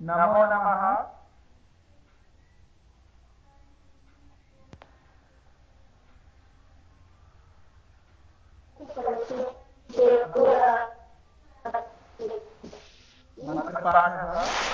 नमो नमः। मन्त्रपाठः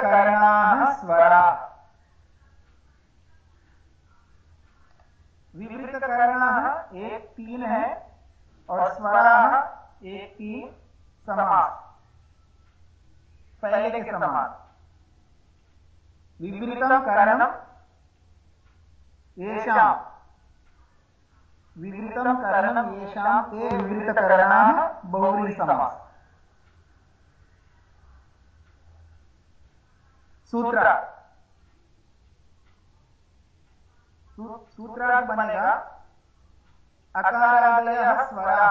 विवृत करना स्वरा। विवृत करना एक तीन है और स्वरा एक तीन समास। पहले के समान विवृतम करणम येषाम। विवृतम करणम येषाम ते विवृतकरणाः बहुव्रीहि सूत्र। सूत्रार्थ बनेगा अकारादय स्वरा।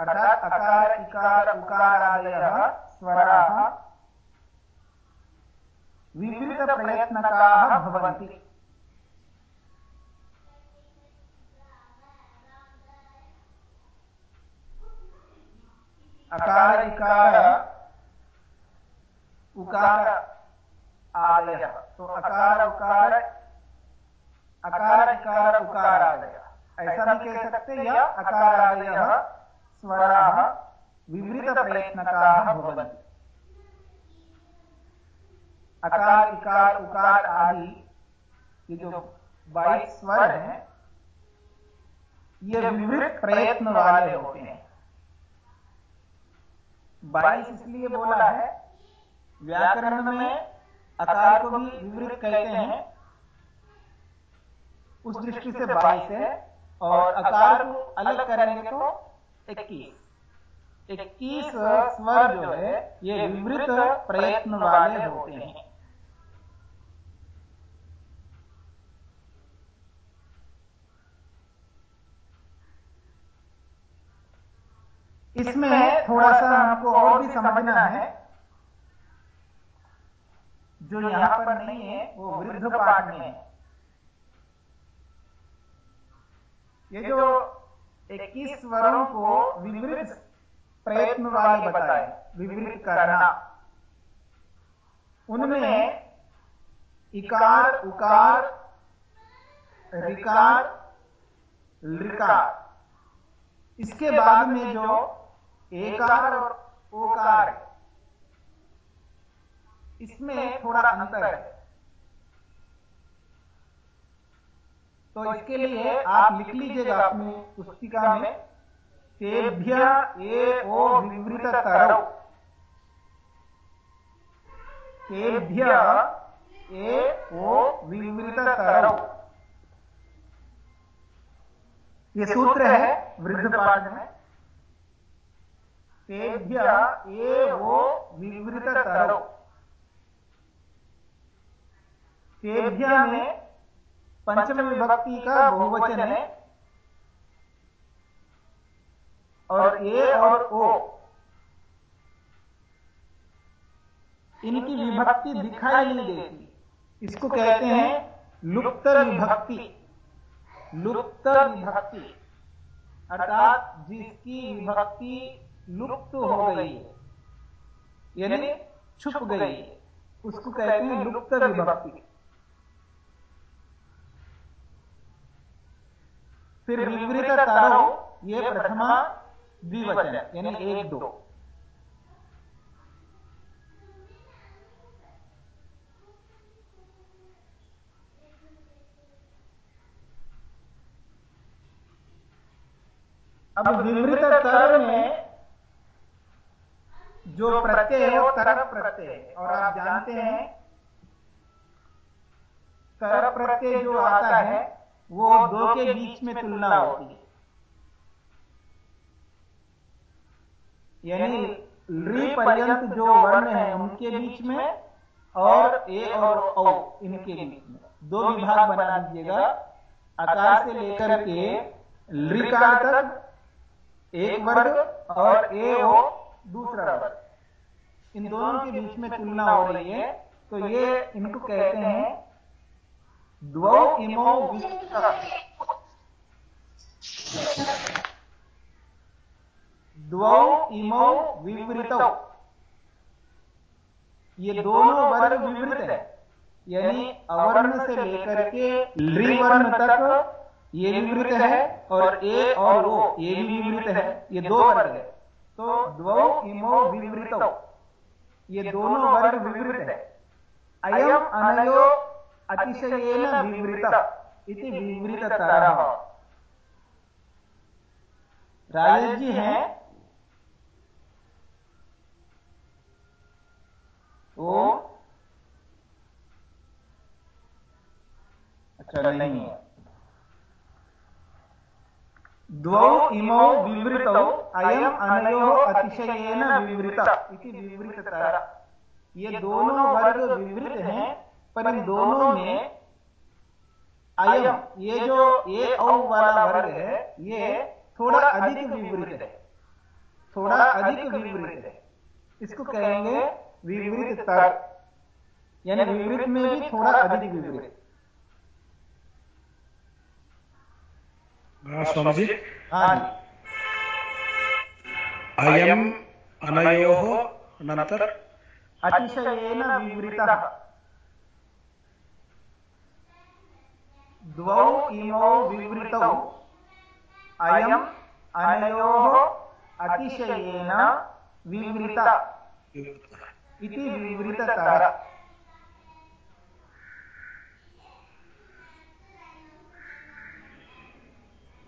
अर्थात अकार, इकार, उकारादय स्वरा। विवृत प्रयत्नकाः भवन्ति। अकार, इकार उकार आदय तो अकार, उकार, अकार, इकार, उकार आदय ऐसा भी कह सकते या अकार आदय स्वरा विवृत प्रयत्नकाः भवन्ति। अकार, इकार, उकार आदि ये जो बाईस स्वर हैं, ये विवृत प्रयत्न वाले होते हैं। बाईस इसलिए बोला है व्याकरण में अकार को भी विवृत कहते हैं। उस दृष्टि से बाईस है और अकार को अलग करेंगे तो इक्कीस। इक्कीस स्वर जो है, ये विवृत प्रयत्न वाले होते हैं। इसमें थोड़ा सा आपको और भी समझना है। जो यहाँ पर नहीं है, वो वृद्ध पाठ में है। ये जो 21 स्वरों को विवृत प्रयत्न वाले बताए, विवृत करना। उनमें इकार, उकार, रिकार, लिकार। इसके बाद में जो एकार और ओकार इसमें थोड़ा अंतर है। तो इसके लिए आप लिख लीजिएगा अपनी पुस्तिका में तेभ्य ए ओ विवृत तरौ। तेभ्य ए ओ विवृत तरौ। ये सूत्र है वृद्ध पाठ में। तेभ्य ये विवृत विवृततरौ तेभ्य में पंचम विभक्ति का बहुवचन है। और ए और ओ। इनकी विभक्ति दिखाई नहीं देती। इसको कहते हैं लुप्त विभक्ति। लुप्त विभक्ति। अर्थात जिसकी विभक्ति लुप्त हो गई। है। यानी छुप गई। है। उसको कहते हैं लुप्त विभक्ति। फिर विवृत तारो ये प्रथमा द्विवचन यानी एक दो। अब विवृत तर में जो प्रत्यय है वो तरफ़ प्रत्यय। है। और आप जानते हैं तरफ़ प्रत्यय जो आता है वो दो के बीच में तुलना होती है। यानी री पर्यंत जो वर्ण है उनके बीच में और ए और औ इनके बीच में। दो विभाग बना दीजिएगा। आकार से लेकर के लिकार तक एक वर्ग और ए ओ दूसरा वर्ग। इन दोनों के बीच में तुलना हो रही है। तो ये इनको कहते हैं द्वौ इमो द्वौ इमो ये दोनों वर्ग विवृत है यानी अवर्ण से लेकर के लिवर्ण तक ये विवृत है और ए और ओ ये भी विवृत है ये दो वर्ग है तो द्वौ इमो विवृत ये दोनों वर्ग विवृत है अयम अनयो अतिशयेन विवृत इति विवृततरः। राजेश जी हैं? ओ अच्छा नहीं। है। द्वौ इमौ विवृतौ अयम अनयो अतिशयेन विवृत इति विवृततर। ये दोनों वर्ग विवृत हैं। पर इन दोनों में अयम ये जो ये औ वाला वर्ग है ये थोड़ा अधिक विवृत है। थोड़ा अधिक विवृत है। इसको कहेंगे विवृत तर यानी विवृत में भी थोड़ा अधिक विवृत। स्वामी जी। हाँ अयम अनयोः अनंतर। अतिशयेन विवृतः। द्वौ इमौ विवृतौ। अयम् अनयोः अतिशयेन विवृत। इति विवृततर।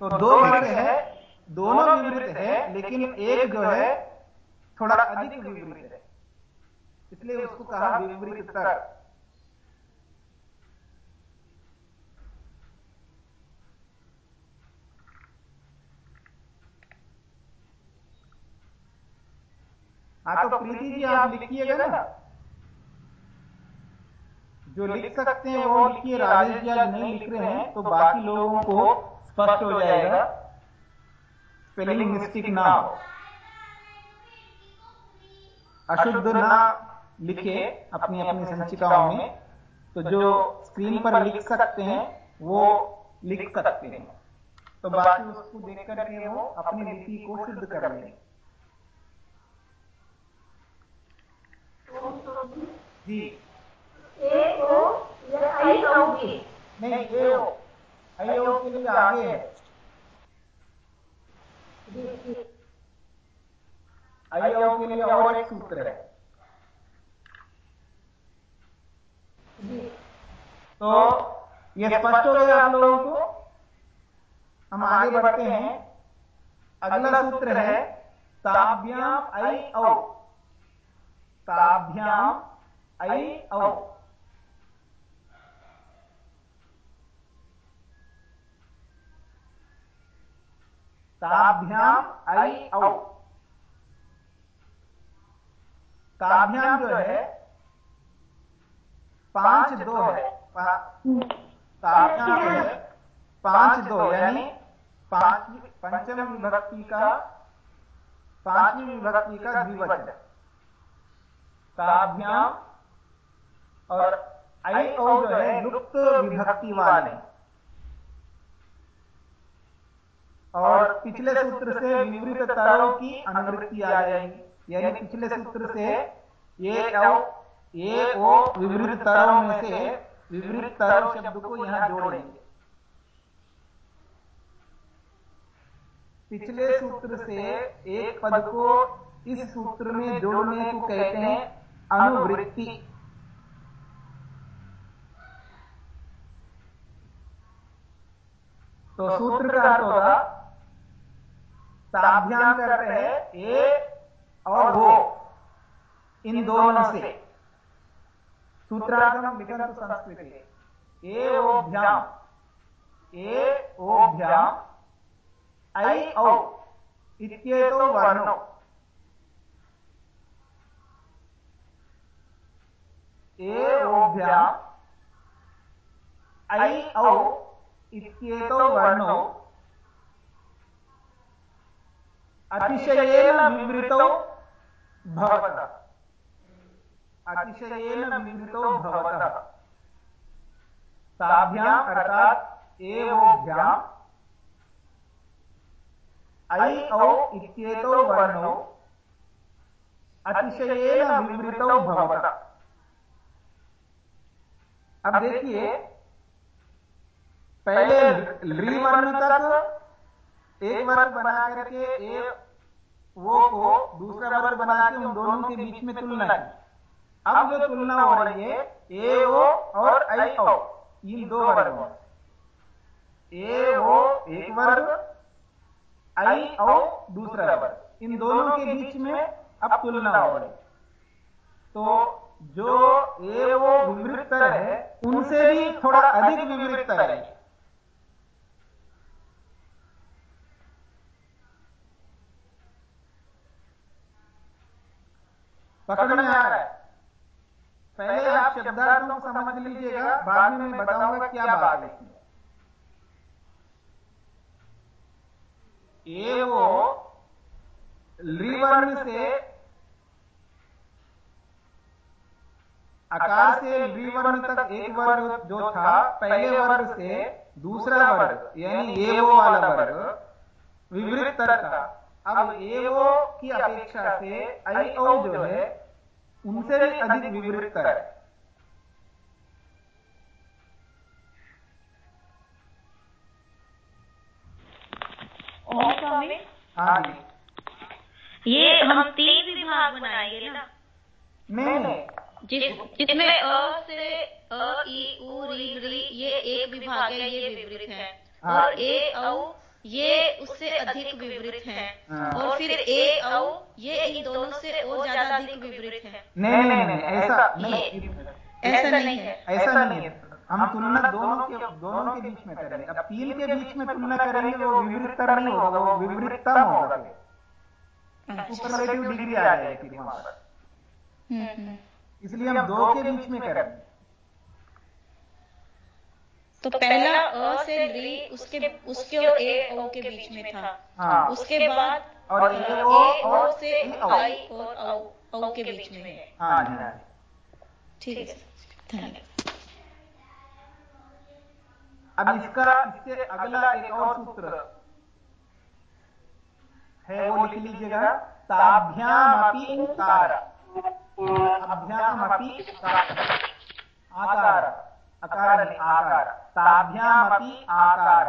तो दो वर्ग है दोनों विवृत है लेकिन एक जो है थोड़ा अधिक विवृत है। इसलिए उसको कहा विवृत तर हाँ तो प्रीति जी आप लिखिएगा ना। जो लिख सकते हैं वो लिखिए राजेश जी आज नहीं लिख रहे हैं तो बाकी लोगों को स्पष्ट हो जाएगा। स्पेलिंग मिस्टेक ना हो। अशुद्ध ना लिखे अपनी अपनी संचिकाओं में। तो जो स्क्रीन पर लिख सकते हैं वो लिख सकते हैं। तो बाकी उसको देख करके वो अपनी लिपि को शुद्ध कर लें। जी। ए ओ या आई ओ बी नहीं ए ओ आई ओ के लिए आगे। है आई ओ के लिए और एक सूत्र है। तो ये स्पष्ट हो गया आप लोगों को? हम आगे बढ़ते हैं। अगला सूत्र है ताभ्याम आई औ ताभ्याम आई औ। ताभ्याम आई औ। ताभ्याम जो है पाँच दो है। ताभ्याम जो है पाँच दो यानी पाँच पंचम विभक्ति का पांचवी विभक्ति का द्विवचन। ताभ्याम और आई औ जो है लुप्त विभक्ति वाले और पिछले सूत्र से विवृत तरों की अनुवृत्ति आ जाएगी। यानी पिछले सूत्र से ये ये ओ विवृत तरों में से विवृत तरव शब्द को यहाँ जोड़ेंगे। पिछले सूत्र से एक पद को इस सूत्र में जोड़ने को कहते हैं अनुवृत्ति तो सूत्र का अर्थ होगा ताभ्याम करते हैं ए और वो इन दोनों से। लिखन तो संस्कृत। ए ओभ्याम ए ओभ्याम ऐ औ इत्येतो वर्णो। ए ओभ्याम ऐ औ। इत्येतो वर्णो। अतिशयेन विवृतौ भवतः। अतिशयेन विवृतौ भवतः। ताभ्याम् अर्थात् एवोभ्याम् ऐ औ इत्येतौ वर्णौ। अतिशयेन विवृतौ भवतः। अब देखिए पहले ली वर्ण तक एक वर्ग बना करके एक वो को दूसरा वर्ग बना के उन दोनों के बीच में तुलना की अब जो तुलना हो रही है ए ओ और आई ओ इन दो वर्गों ए ओ एक वर्ग आई ओ दूसरा वर्ग। इन दोनों के बीच में अब तुलना हो रही तो जो ए वो विवृत्तर है, उनसे भी थोड़ा अधिक विवृत्तर है पकड़ में आ रहा है। पहले आप शब्दार्थों को समझ लीजिएगा, बाद में मैं बताऊँगा क्या बात है। ये वो लिवर्ण से आकार से लिवर्ण तक एक वर्ग जो था पहले वर्ग से दूसरा वर्ग यानी ये वो वाला वर्ग विवृत था अब ए ओ की अपेक्षा से आई ओ जो है उनसे भी अधिक विवृत है। हाँ जी। ये हम तीन विभाग बनाएँगे ना। नहीं नहीं। जिस जिसमें अ से अ ई उ री री ये एक विभाग है ये विवृत है। और ए औ ये उससे अधिक विवृत है। हाँ। और फिर ए औ ये इन दोनों से और ज़्यादा अधिक विवृत है। नहीं नहीं नहीं ऐसा नहीं ऐसा नहीं है। ऐसा नहीं है। हम तुलना दोनों के दोनों के बीच में करेंगे। अब तीन के बीच में तुलना करेंगे वो विवृत्तर नहीं होगा वो विवृत्तम होगा सुपरलेटिव डिग्री आ जाएगी फिर वहाँ पर। इसलिए हम दो के बीच में करेंगे तो पहला अ से री उसके उसके और ए औ के बीच में था। हाँ। उसके बाद और ए ओ और ओ। से आई और औ औ के बीच में। है हाँ जी। हाँ ठीक है धन्यवाद। अब इसका इससे अगला एक और सूत्र है वो लिख लीजिएगा ताभ्यामपि कार अभ्यामपि कार आकार अकार आकार। ताभ्यामपि आकार।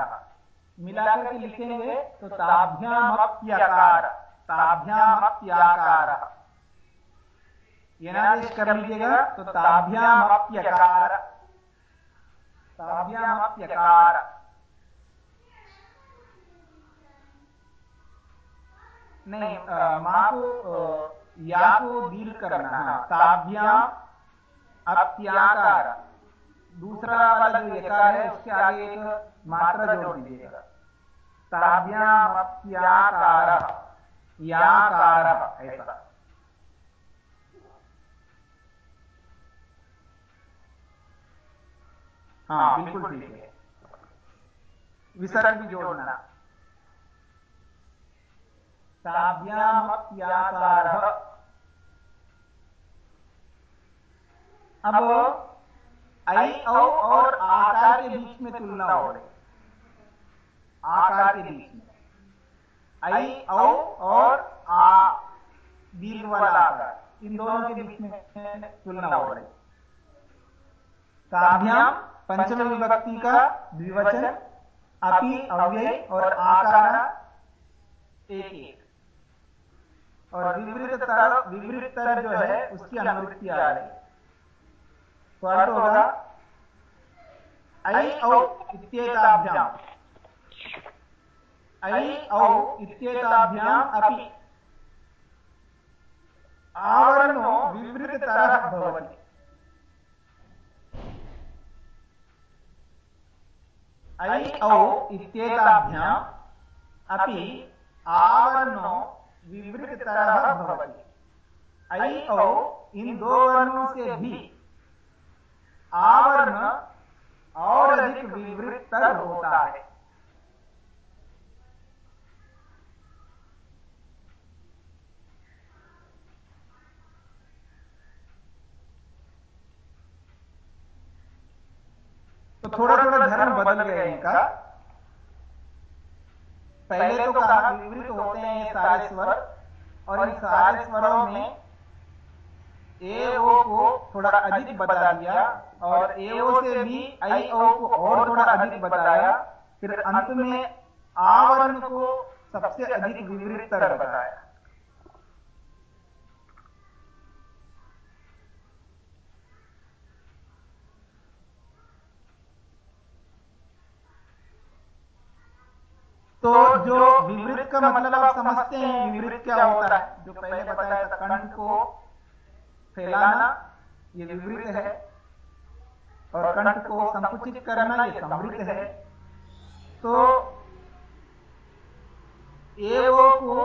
मिलाकर के लिखेंगे तो ताभ्यामप्यकार, ताभ्यामप्याकार। ये कर लीजिएगा तो ताभ्यामप्यकार। ताभ्यामप्यकार। नहीं माँ को या को याको दीर्घकरणः ताभ्याम अत्याकार दूसरा वाला जो यकार है, उसके आगे एक मात्रा जोड़ दीजिएगा। ताभ्याम अत्याकार याकार, ऐसा। हाँ बिल्कुल ठीक है। विसर्ग भी जोड़ना। ताभ्यामप्याकारः अब आई औ, और आकार के बीच में तुलना हो रही आकार के बीच में। आई औ, और आ दीर्घ वाला आकार। इन दोनों के बीच में तुलना हो रही ताभ्याम पंचम विभक्ति का द्विवचन, अपि, अव्यय, और आकार, एक एक। और विवृत तर विवृत तर जो है उसकी अनुवृत्ति आ रही तो अर्थ होगा ऐ औ इत्येताभ्याम। ऐ औ इत्येताभ्याम अपि। आवरणो विवृततरः भवति। ऐ औ इत्येताभ्याम् अपि। आवरणो विवृततरः भवति। ऐ औ इन दो वर्णों से भी। आवरण और अधिक विवृतर होता है। तो थोड़ा थोड़ा धर्म बदल गया इनका। पहले तो कहा विवृत होते हैं ये सारे स्वर, और इन सारे स्वरों में ए ओ को थोड़ा अधिक बता दिया, और ए ओ से भी आई ओ को और थोड़ा अधिक बताया, फिर अंत में आवरण को सबसे अधिक विवृत बताया। तो जो विवृत का मतलब आप समझते हैं विवृत क्या होता है? जो पहले बताया था कंठ को फैलाना ये विवृत है। और कंठ को संकुचित करना ये समृद्ध है। तो एवो को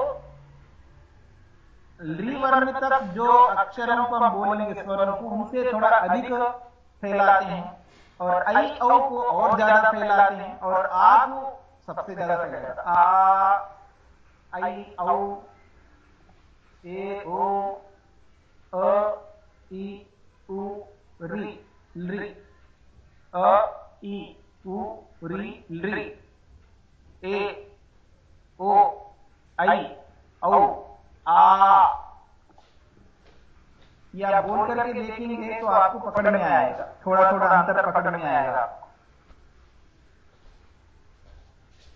लिवर्ण तक जो अक्षरों को हम बोलेंगे स्वरों को उनसे थोड़ा अधिक फैलाते हैं। और आई औ को और ज़्यादा फैलाते हैं। और आ को सबसे ज़्यादा फैलाते आ आई औ ए ओ अ ई उ री ली अ ई उ री ली ए ओ आई औ आ। ये बोल करके देखेंगे तो आपको पकड़ में आएगा। थोड़ा थोड़ा अंतर पकड़ में आएगा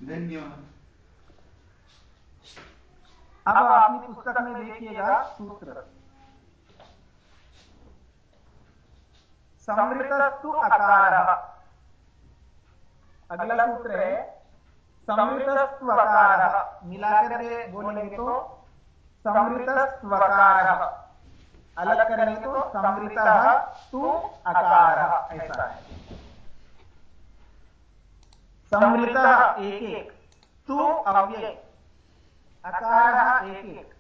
धन्यवाद अब अपनी पुस्तक में देखिएगा सूत्र। समृतस्तु अकार। अगला सूत्र है समृतस्वकार मिलाकर बोलेंगे तो समृतस्वकार अलग करेंगे तो समृत तु अकार ऐसा है। समृत एक एक। तु अव्यय। अकार एक एक।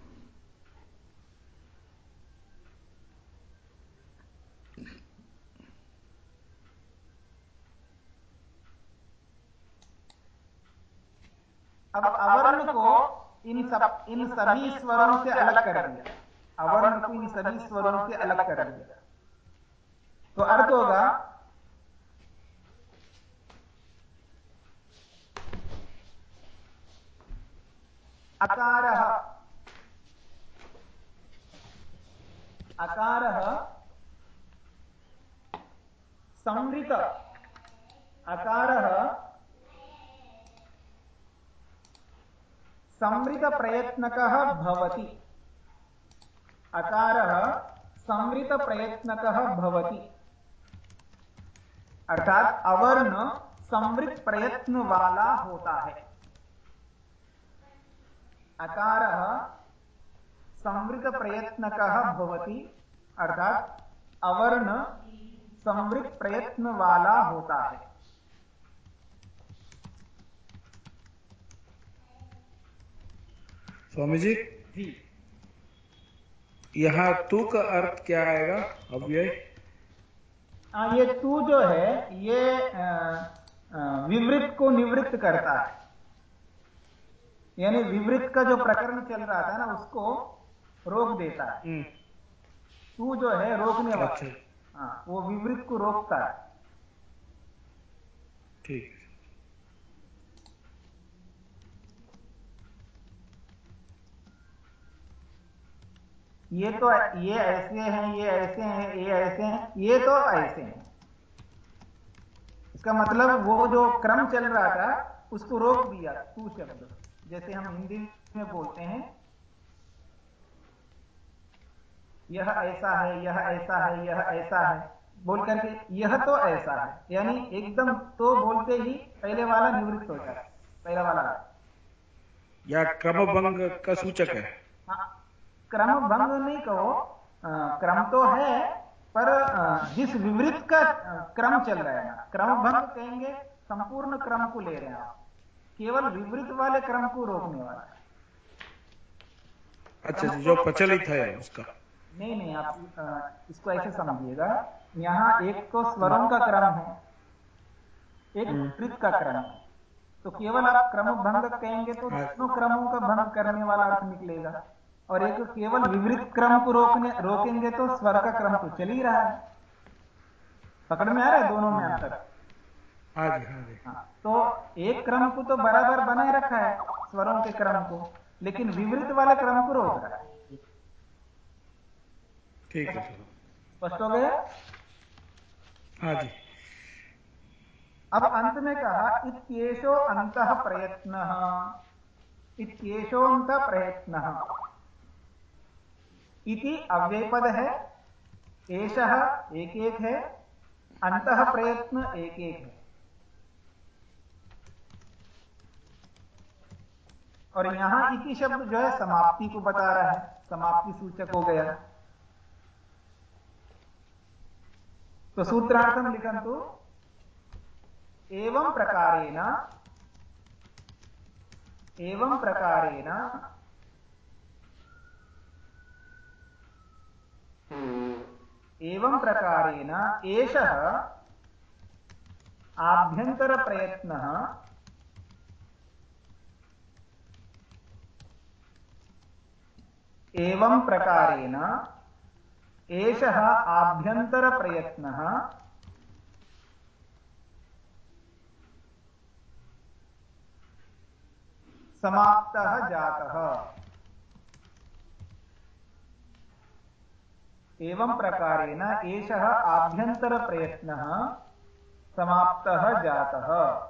अब अवर्ण को इन सब इन सभी स्वरों से अलग कर दिया। अवर्ण को इन सभी स्वरों से अलग कर दिया। तो अर्थ होगा अकार। अकार संवृत। अकार संवृत प्रयत्नक भवति। अकार संवृत प्रयत्नक भवति। अर्थात अवर्ण संवृत प्रयत्न वाला होता है। अकार संवृत प्रयत्नक भवति। अर्थात अवर्ण संवृत प्रयत्न वाला होता है। स्वामी जी। यहाँ तू का अर्थ क्या आएगा? अव्यय हाँ ये तू जो है ये विवृत को निवृत्त करता है। यानी विवृत का जो प्रकरण चल रहा था ना उसको रोक देता है। हम्म, तू जो है रोकने वाला अच्छा। हाँ वो विवृत को रोकता है। ठीक। ये तो ये ऐसे हैं ये ऐसे हैं ये ऐसे हैं ये तो ऐसे हैं। इसका मतलब वो जो क्रम चल रहा था उसको रोक दिया तू शब्द। जैसे हम हिंदी में बोलते हैं यह ऐसा है यह ऐसा है यह ऐसा है। बोल करके यह तो ऐसा है यानी एकदम तो बोलते ही पहले वाला निवृत्त हो जाता है पहला वाला या क्रमभंग का सूचक है। हाँ, क्रम भंग नहीं कहो क्रम तो है पर जिस विवृत का क्रम चल रहा है क्रम भंग कहेंगे संपूर्ण क्रम को ले रहे हैं आप। केवल विवृत वाले क्रम को रोकने वाला है। अच्छा जो प्रचलित है। उसका। नहीं नहीं आप इसको ऐसे समझिएगा। यहाँ एक तो स्वरों का क्रम है एक विवृत का क्रम है। तो केवल आप क्रम भंग कहेंगे तो दोनों क्रमों का भंग करने वाला अर्थ निकलेगा। और एक केवल विवृत क्रम को रोकने रोकेंगे तो स्वर का क्रम तो चल ही रहा है। पकड़ में आ रहा है दोनों में अंतर? हाँ जी हाँ जी हाँ, तो एक क्रम को तो बराबर बनाए रखा है स्वरों के क्रम को लेकिन विवृत वाले क्रम को रोक रहा है। ठीक है स्पष्ट हो गया? हाँ जी। अब अंत में कहा इत्येषो अंत प्रयत्न। अंत प्रयत्न। इति अव्ययपद है एषः एक एक है अंत प्रयत्न एक एक है। और यहाँ इति शब्द जो है समाप्ति को बता रहा है। समाप्ति सूचक हो गया। तो सूत्रार्थम लिखंतु। एवं प्रकारेण। एवं प्रकारेण। एवं प्रकारेण। एषः आभ्यन्तरप्रयत्नः एवं प्रकारेण एषः आभ्यन्तरप्रयत्नः समाप्तः जातः। एवं प्रकारेण एषः आभ्यन्तरप्रयत्नः समाप्तः जातः।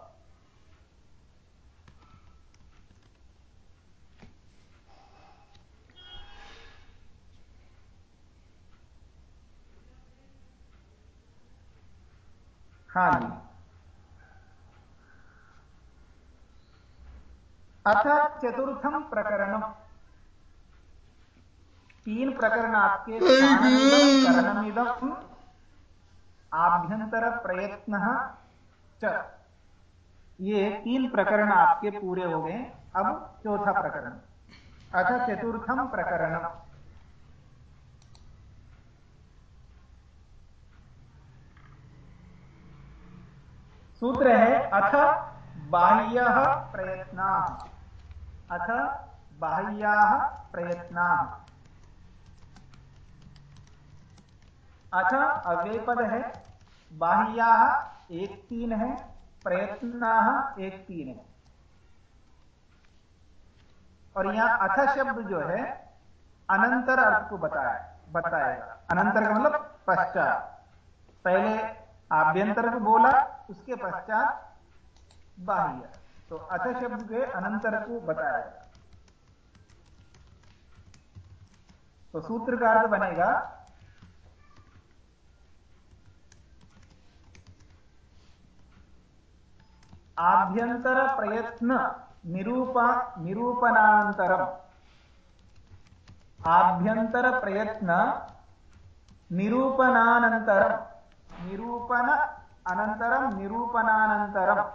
जी अथ चतुर्थम प्रकरण तीन प्रकरण आपके आभ्यंतर प्रयत्न च। ये तीन प्रकरण आपके पूरे हो गए। अब चौथा प्रकरण। अथ चतुर्थम प्रकरण सूत्र है अथ बाह्य प्रयत्न। अथ बाह्या प्रयत्न। अथ अव्ययपद है, बाह्या एक तीन है, प्रयत्न एक तीन है। और यहाँ अथ शब्द जो है, अनंतर अर्थ को बताया बताएगा अनंतर का मतलब पश्चात। पहले आभ्यंतर को बोला उसके पश्चात बाह्य तो अथ शब्द के अनंतर को बताएगा तो सूत्र का अर्थ बनेगा, आभ्यंतर प्रयत्न निरूपा निरूपणानंतरम आभ्यंतर प्रयत्न निरूपणानंतरम निरूपण अनंतरम निरूपणानंतरम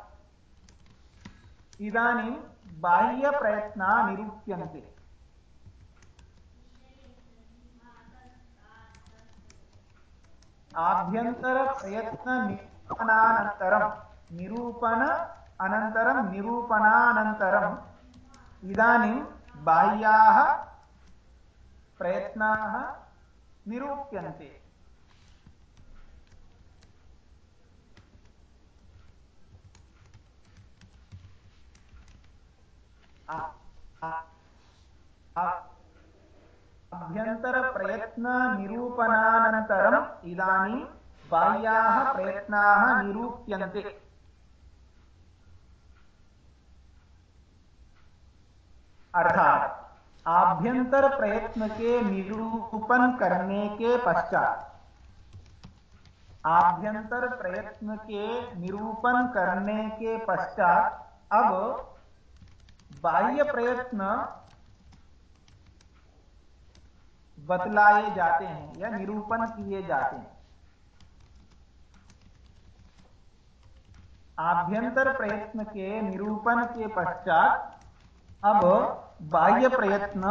इदानीं बाह्य प्रयत्न निरूप्यन्ते। आभ्यन्तर प्रयत्न निरूपणानन्तरं निरूपण, अनन्तरं निरूपणानन्तरम्। इदानीं बाह्याः प्रयत्नाः निरूप्यन्ते। अभ्यन्तरप्रयत्ननिरूपणानन्तरम् इदानीं बाह्याः प्रयत्नाः निरूप्यन्ते। अर्थात आभ्यंतर प्रयत्न के निरूपण करने के पश्चात। आभ्यंतर प्रयत्न के निरूपण करने के पश्चात अब बाह्य प्रयत्न बतलाए जाते हैं या निरूपण किए जाते हैं। आभ्यंतर प्रयत्न के निरूपण के पश्चात अब बाह्य प्रयत्न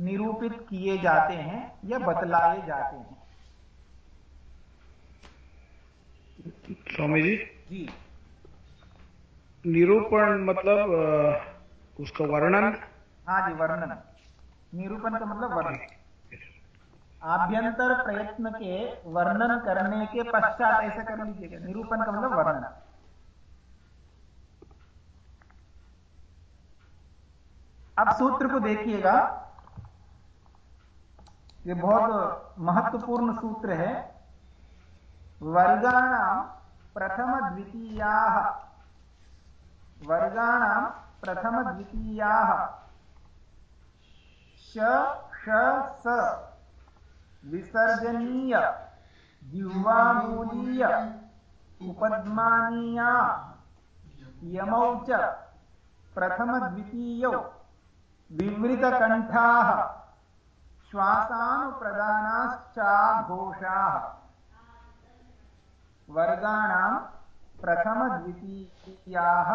निरूपित किए जाते हैं या बतलाए जाते हैं। स्वामी जी? जी। निरूपण मतलब उसका वर्णन? हाँ जी, वर्णन। निरूपण का मतलब वर्णन। आभ्यंतर प्रयत्न के वर्णन करने के पश्चात ऐसा कर लीजिएगा। निरूपण का मतलब वर्णन। अब सूत्र को देखिएगा। ये बहुत महत्वपूर्ण सूत्र है। वर्गाणाम प्रथम द्वितीया। वर्गाणाम प्रथम द्वितीया श, ष, स। विसर्जनीय, जिह्वामूलीय, उपद्मानीया, यमौ च। प्रथम द्वितीयौ विवृतकण्ठाः श्वासानुप्रदानाश्चाघोषाः वर्गाणां प्रथमद्वितीयाः।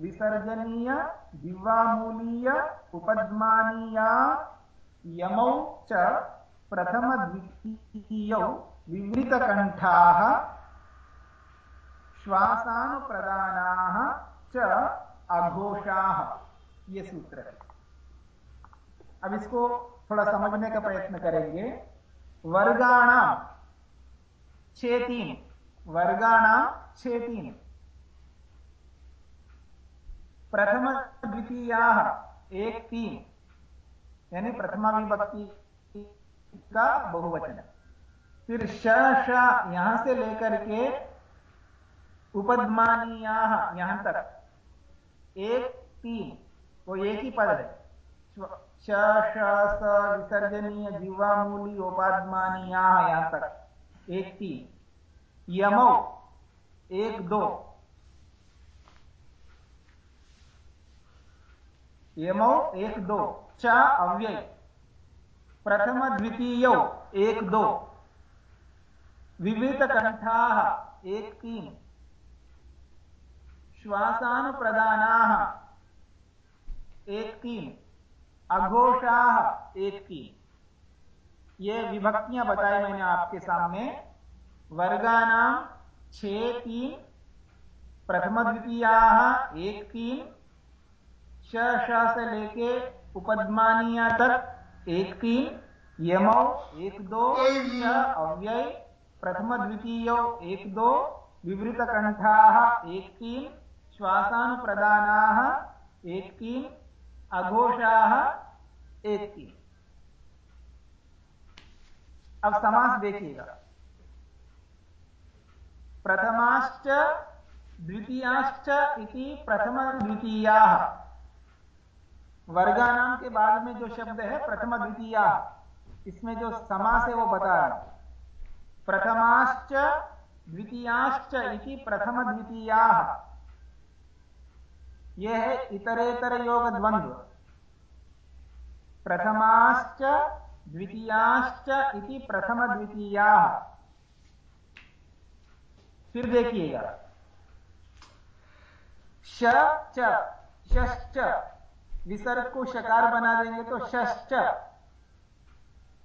विसर्जनीय दिवामूलीय उपद्मानीया, यमौ च, प्रथमद्वितीयौ, विवृतकण्ठाः, श्वासानुप्रदानाः च, अघोषाः। ये सूत्र है। अब इसको थोड़ा समझने का प्रयत्न करेंगे। वर्गाणाम छह तीन वर्गाणाम छह तीन प्रथम द्वितीया एक तीन। यानी प्रथमा विभक्ति का बहुवचन। फिर श यहाँ से लेकर के उपद्मानीया यहाँ तक। एक तीन, वो एक ही पद है। श विसर्जनीय, जीवामूली, उपाद्मानीया यहाँ तक। एक तीन। यमो। एक, दो। यमो, एक, दो। च, अव्यय। प्रथम द्वितीय, एक, दो। विविध कंठा एक, तीन। श्वासानुप्रदानाः, एक, तीन। अघोषाः, एक, तीन। ये विभक्तियाँ बताई मैंने आपके सामने। वर्गानाम छ तीन प्रथम द्वितीया एक तीन श से लेके उपद्मानिया तक एक तीन, यमो एक दो अव्यय प्रथम द्वितीय एक दो विवृत कंठा एक तीन, श्वासानुप्रदानाः एक तीन, अघोषाः एक तीन। अब समास देखिएगा। प्रथमाश्च द्वितीयाश्च इति प्रथम द्वितीयाः वर्गानाम के बाद में जो शब्द है प्रथम द्वितीया इसमें जो समास है वो बता रहा प्रथमाश्च, द्वितीयाश्च इति प्रथम द्वितीयाः यह है इतरेतर योग द्वंद्व। प्रथमाश्च, द्वितीयाश्च इति प्रथम द्वितीया फिर देखिएगा। श विसर्ग को शकार बना देंगे तो षष्ट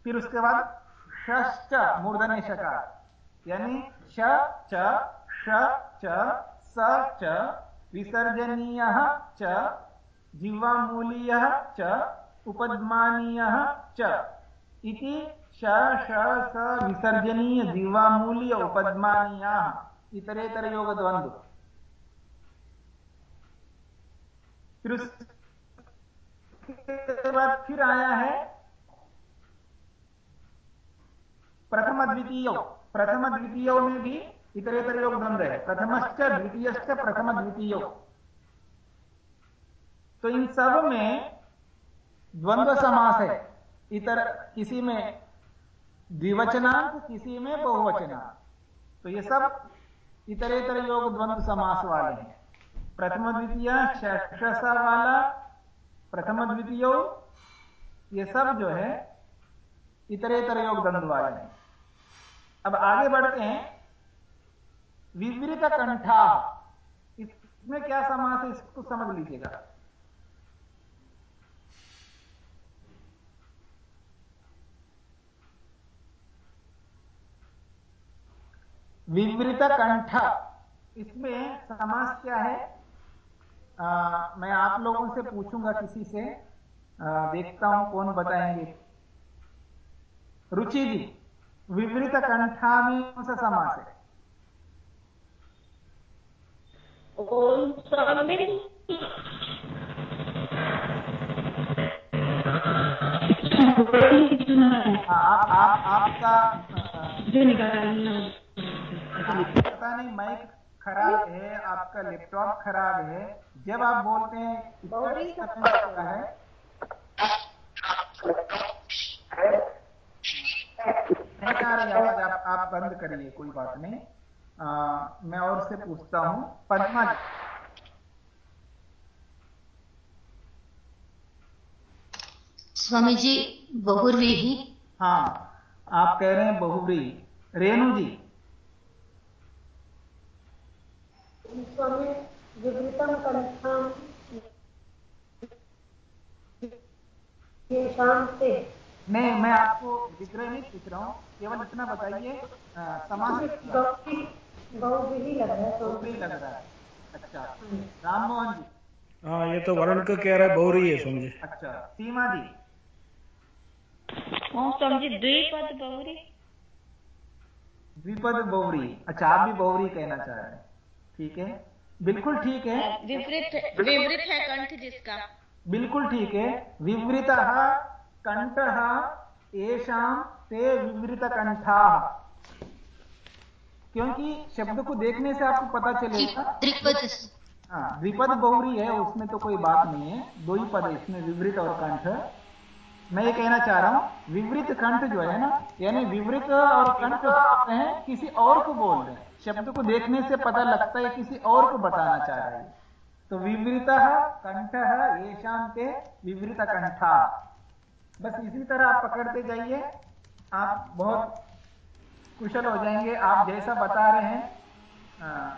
फिर उसके बाद षष्ट मूर्धन्य शकार यानी श, च श च, स, च, विसर्जनीय च, जिह्वामूलीय च, उपद्मानीय च। इति श स, विसर्जनीय, जिह्वामूल्य, उपद्मानीया। इतरेतर योग द्वंद्व। फिर उसके बाद फिर आया है प्रथम द्वितीय। प्रथम द्वितीय में भी इतरेतर योग द्वंद्व है। प्रथमश्च, द्वितीयश्च, प्रथम द्वितीय। तो इन सब में द्वंद्व समास है। इतर किसी में द्विवचनांक, किसी में बहुवचनांक। तो ये सब इतरेतर योग द्वंद्व समास वाले हैं। प्रथम द्वितीय षसा वाला, प्रथम द्वितीय, ये सब जो है इतरे इतरेतर योग द्वंद्व वाले हैं। अब आगे बढ़ते हैं। विवृत कंठा। इसमें क्या समास है, इसको समझ लीजिएगा। विवृत कंठ इसमें समास क्या है? आ, मैं आप लोगों से पूछूँगा किसी से। आ, देखता हूँ कौन बताएँगे। रुचि जी विवृत कंठा में कौन सा समास है। ओम स्वामी। आप आप आपका जो निकालना। आपको पता नहीं माइक खराब है आपका लैपटॉप खराब है। जब आप बोलते हैं बहुरी इसका है? नहीं आ रही आवाज़ आप, आप बंद करिए कोई बात नहीं। आ, मैं और से पूछता हूँ। पद्मा जी। स्वामी जी बहुव्रीहि हाँ आप कह रहे हैं बहुरी। रेणु जी। स्वामी विवृतम कंठाम ये शाम से नहीं मैं आपको विग्रह नहीं पूछ रहा हूँ केवल इतना बताइए? गौरी गौरी ही लग रहा है बहुव्री लग रहा है। अच्छा राम मोहन जी। हाँ ये तो वर्ण का कह रहा है बहुरी है समझे। अच्छा सीमा जी। जी द्विपद बहुरी? द्विपद बहुरी। अच्छा आप भी बहुरी कहना चाह रहे हैं। ठीक है? बिल्कुल ठीक है। विपरीत विपरीत है कंठ जिसका। बिल्कुल ठीक है। विवृत कंठ येषाम ते विवृत कंठा क्योंकि शब्द को देखने से आपको पता चलेगा। त्रिपद। हाँ द्विपद बहुरी है उसमें तो कोई बात नहीं है। दो ही पद है इसमें विवृत और कंठ। मैं ये कहना चाह रहा हूँ विवृत कंठ जो है ना यानी विवृत और कंठ हैं किसी और को बोल रहे हैं। शब्द को देखने से पता लगता है किसी और को बताना चाह रहा है। तो विवृत कंठ ये पे विवृत कंठा। बस इसी तरह आप पकड़ते जाइए आप बहुत कुशल हो जाएँगे। आप जैसा बता रहे हैं आ,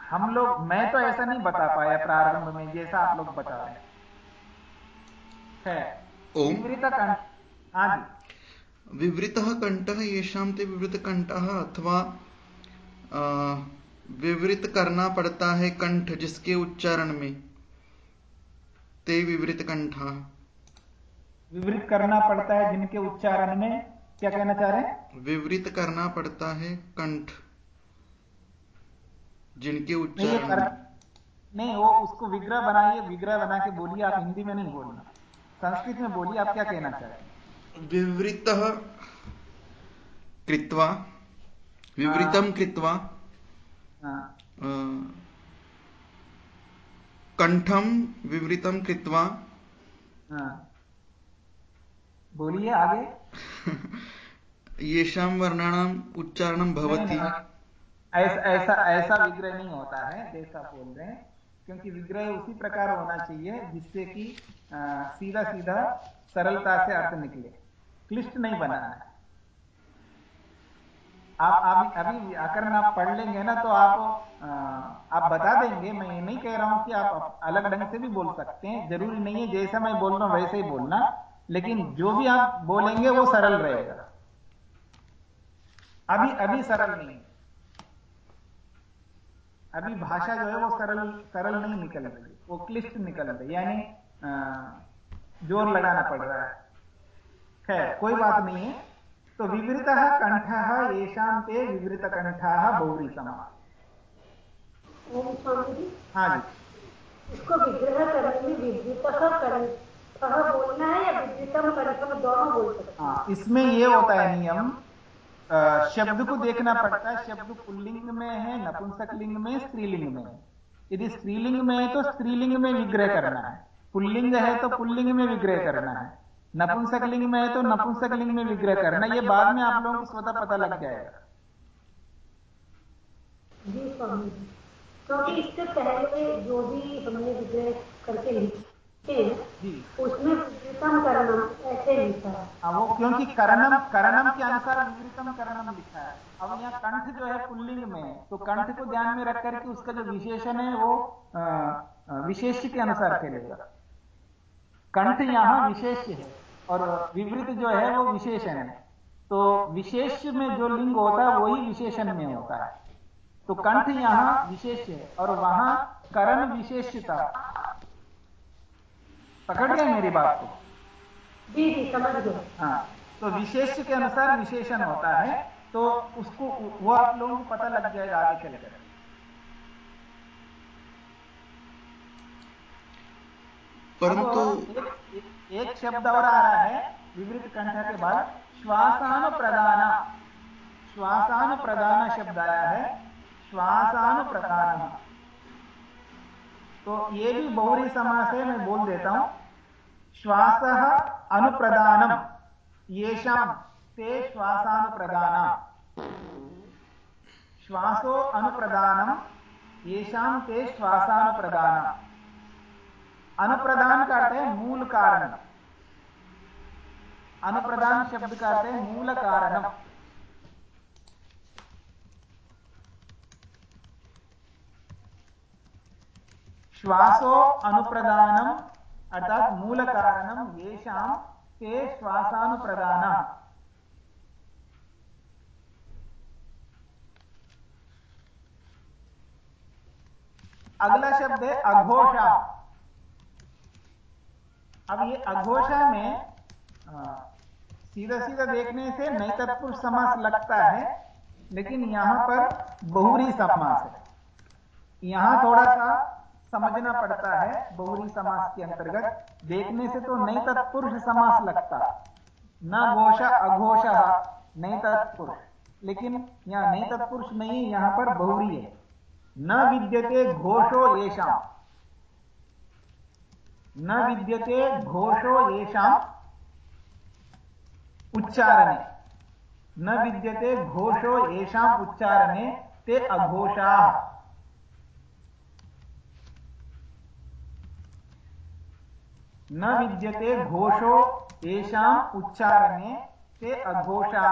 हम लोग मैं तो ऐसा नहीं बता पाया प्रारंभ में जैसा आप लोग बता रहे हैं। है विवृत कंठ। हाँ जी। विवृतः कण्ठः येषां ते विवृतकण्ठः अथवा विवृत करना पड़ता है कंठ जिसके उच्चारण में। ते विवृत कंठा। विवृत करना पड़ता है जिनके उच्चारण में। क्या कहना चाह रहे हैं? विवृत करना पड़ता है कंठ जिनके उच्चारण में। नहीं वो उसको विग्रह बनाइए विग्रह बना के बोलिए आप हिंदी में नहीं बोलना। संस्कृत में बोलिए आप क्या कहना चाह रहे हैं? विवृतः कृत्वा। विवृतं कृत्वा अ, कण्ठं कृत्वा। हाँ। बोलिए आगे। येषां वर्णानाम् उच्चारणं भवति। ऐसा ऐसा ऐसा विग्रह नहीं होता है जैसा बोल रहे हैं। क्योंकि विग्रह उसी प्रकार होना चाहिए जिससे कि सीधा सीधा सरलता से अर्थ निकले। क्लिष्ट नहीं बनाना है। आप अभी अभी व्याकरण आप पढ़ लेंगे ना तो आप आप बता देंगे। मैं ये नहीं कह रहा हूँ कि आप अलग ढंग से भी बोल सकते हैं। ज़रूरी नहीं है, जैसा मैं बोल रहा हूँ, वैसे ही बोलना। लेकिन जो भी आप बोलेंगे, वो सरल रहेगा। अभी अभी सरल नहीं अभी भाषा जो है, वो सरल सरल नहीं निकल रही वो क्लिष्ट निकल रही यानी ज़ोर लगाना पड़ रहा है। खैर, कोई बात नहीं है। तो विवृत कंठ येषां ते विवृत कंठा बहुरी समा हाँ जी। इसको विग्रह करने बोलना है या विवृतम कंठम दोनों बोल सकते हाँ? इसमें ये होता है नियम शब्द को देखना पड़ता है शब्द पुल्लिंग में है नपुंसक लिंग में स्त्रीलिंग में। है यदि स्त्रीलिंग में है तो स्त्रीलिंग में विग्रह करना है पुल्लिंग है तो पुल्लिंग में विग्रह करना है। नपुंसक लिंग में है तो नपुंसक लिंग में विग्रह करना। ये बाद में आप लोगों को स्वतः पता लग जाएगा। जी स्वामी क्योंकि इससे पहले जो भी हमने विग्रह करके लिखे उसमें विवृतम करणम ऐसे लिखा है। हाँ, वो क्योंकि करणम करणम के अनुसार विवृतम करणम लिखा है। अब यहाँ कंठ जो है पुल्लिंग में तो कंठ को ध्यान में रख करके उसका जो विशेषण है वो विशेष के अनुसार चलेगा कंठ यहाँ विशेष है। और विवृत जो है वो विशेषण है। तो विशेष में जो लिंग होता है वही विशेषण में होता है। तो कंठ यहाँ विशेष है और वहाँ करण विशेषता पकड़ गए मेरी बात को? जी जी समझ गए। हाँ तो विशेष के अनुसार विशेषण होता है तो उसको वो आप लोगों को पता लग जाएगा आगे चलकर परंतु एक शब्द और आ रहा है विवृत कंठ के बाद श्वासान प्रदान श्वासान प्रदान शब्द आया है। श्वासान प्रदान तो ये भी बहुरी समास है, मैं बोल देता हूँ। श्वास अनुप्रदानम। येषाम ते श्वासानुप्रदान श्वासो अनुप्रदानम। येषाम ते श्वासान श्वासानुप्रदान अनुप्रदान का अर्थ है मूल कारण। अनुप्रदान शब्द का अर्थ है मूल कारण। श्वासो अनुप्रदानम अर्थात मूल कारणम, येषाम ते श्वासानुप्रदान अगला शब्द है अघोषा। अब ये अघोषा में सीधा सीधा देखने से नई तत्पुरुष समास लगता है, लेकिन यहाँ पर बहुरी समास है। यहाँ थोड़ा सा समझना पड़ता है बहुरी समास के अंतर्गत। देखने से तो नई तत्पुरुष समास लगता, न घोष, अघोष नई तत्पुरुष लेकिन यहाँ नई तत्पुरुष नहीं यहाँ पर बहुरी है। न विद्यते घोषो येषाम। न विद्यते घोषो येषाम उच्चारणे। न विद्यते घोषो येषाम उच्चारणे ते अघोषा। न विद्यते घोषो येषाम उच्चारणे ते अघोषा।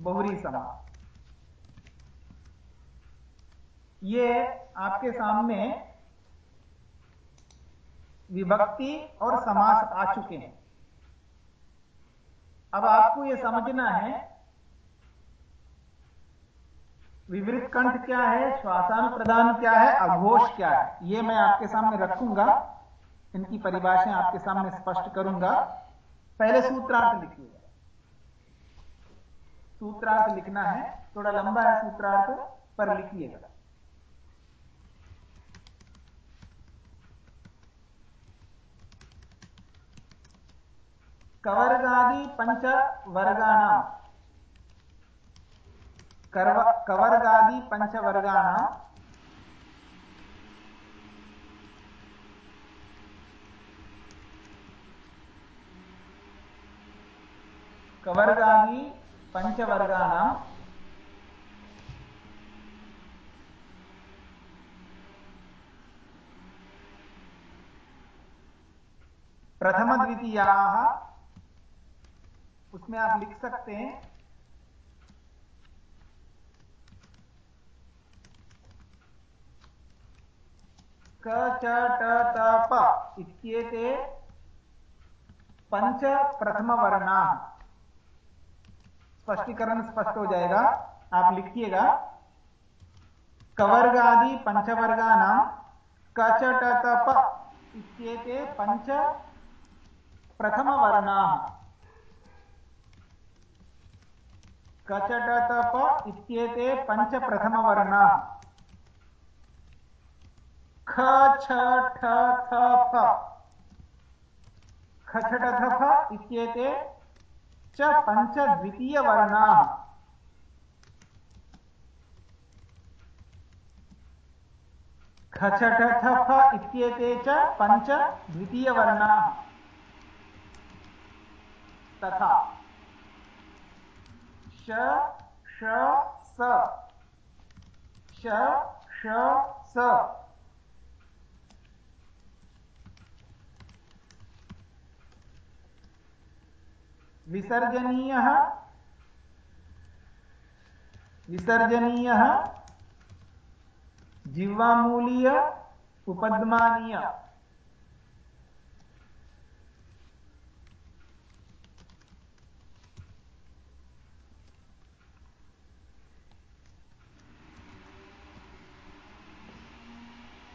बहुरी समा। ये आपके सामने विभक्ति और समास आ चुके हैं। अब आपको यह समझना है विवृत कंठ क्या है, श्वासानुप्रदान क्या है, अघोष क्या है? यह मैं आपके सामने रखूँगा। इनकी परिभाषाएँ आपके सामने स्पष्ट करूँगा। पहले सूत्रार्थ लिखिएगा सूत्रार्थ लिखना है, थोड़ा लंबा है सूत्रार्थ, पर लिखिएगा। कवर्गादि पंच वर्गाणाम कवर्गादि पंच वर्गाणाम कवर्गादि पंचवर्गाणाम प्रथम द्वितीया उसमें आप लिख सकते हैं। क, च, ट इत्येते पंच प्रथम वर्णा स्पष्टीकरण स्पष्ट हो जाएगा। आप लिखिएगा। कवर्गादि पंचवर्गा नाम क, च, ट इत्येते पंच प्रथम वर्णा कचटतप इत्येते पञ्चप्रथमवर्णाः। इत्येते च पञ्चद्वितीयवर्णाः। इत्येते च पञ्च द्वितीयवर्णाः तथा। श श स. श स. विसर्जनीयः विसर्जनीयः जिह्वामूलीय उपद्मानीय.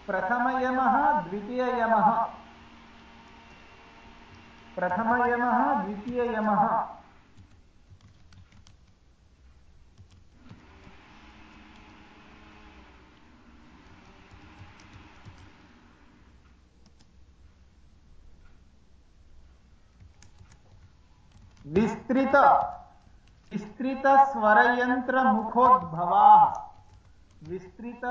प्रथमयमः द्वितीययमः। प्रथमयमः द्वितीययमः। विस्तृत। विस्तृतस्वरयन्त्रमुखोद्भवाः विस्तृत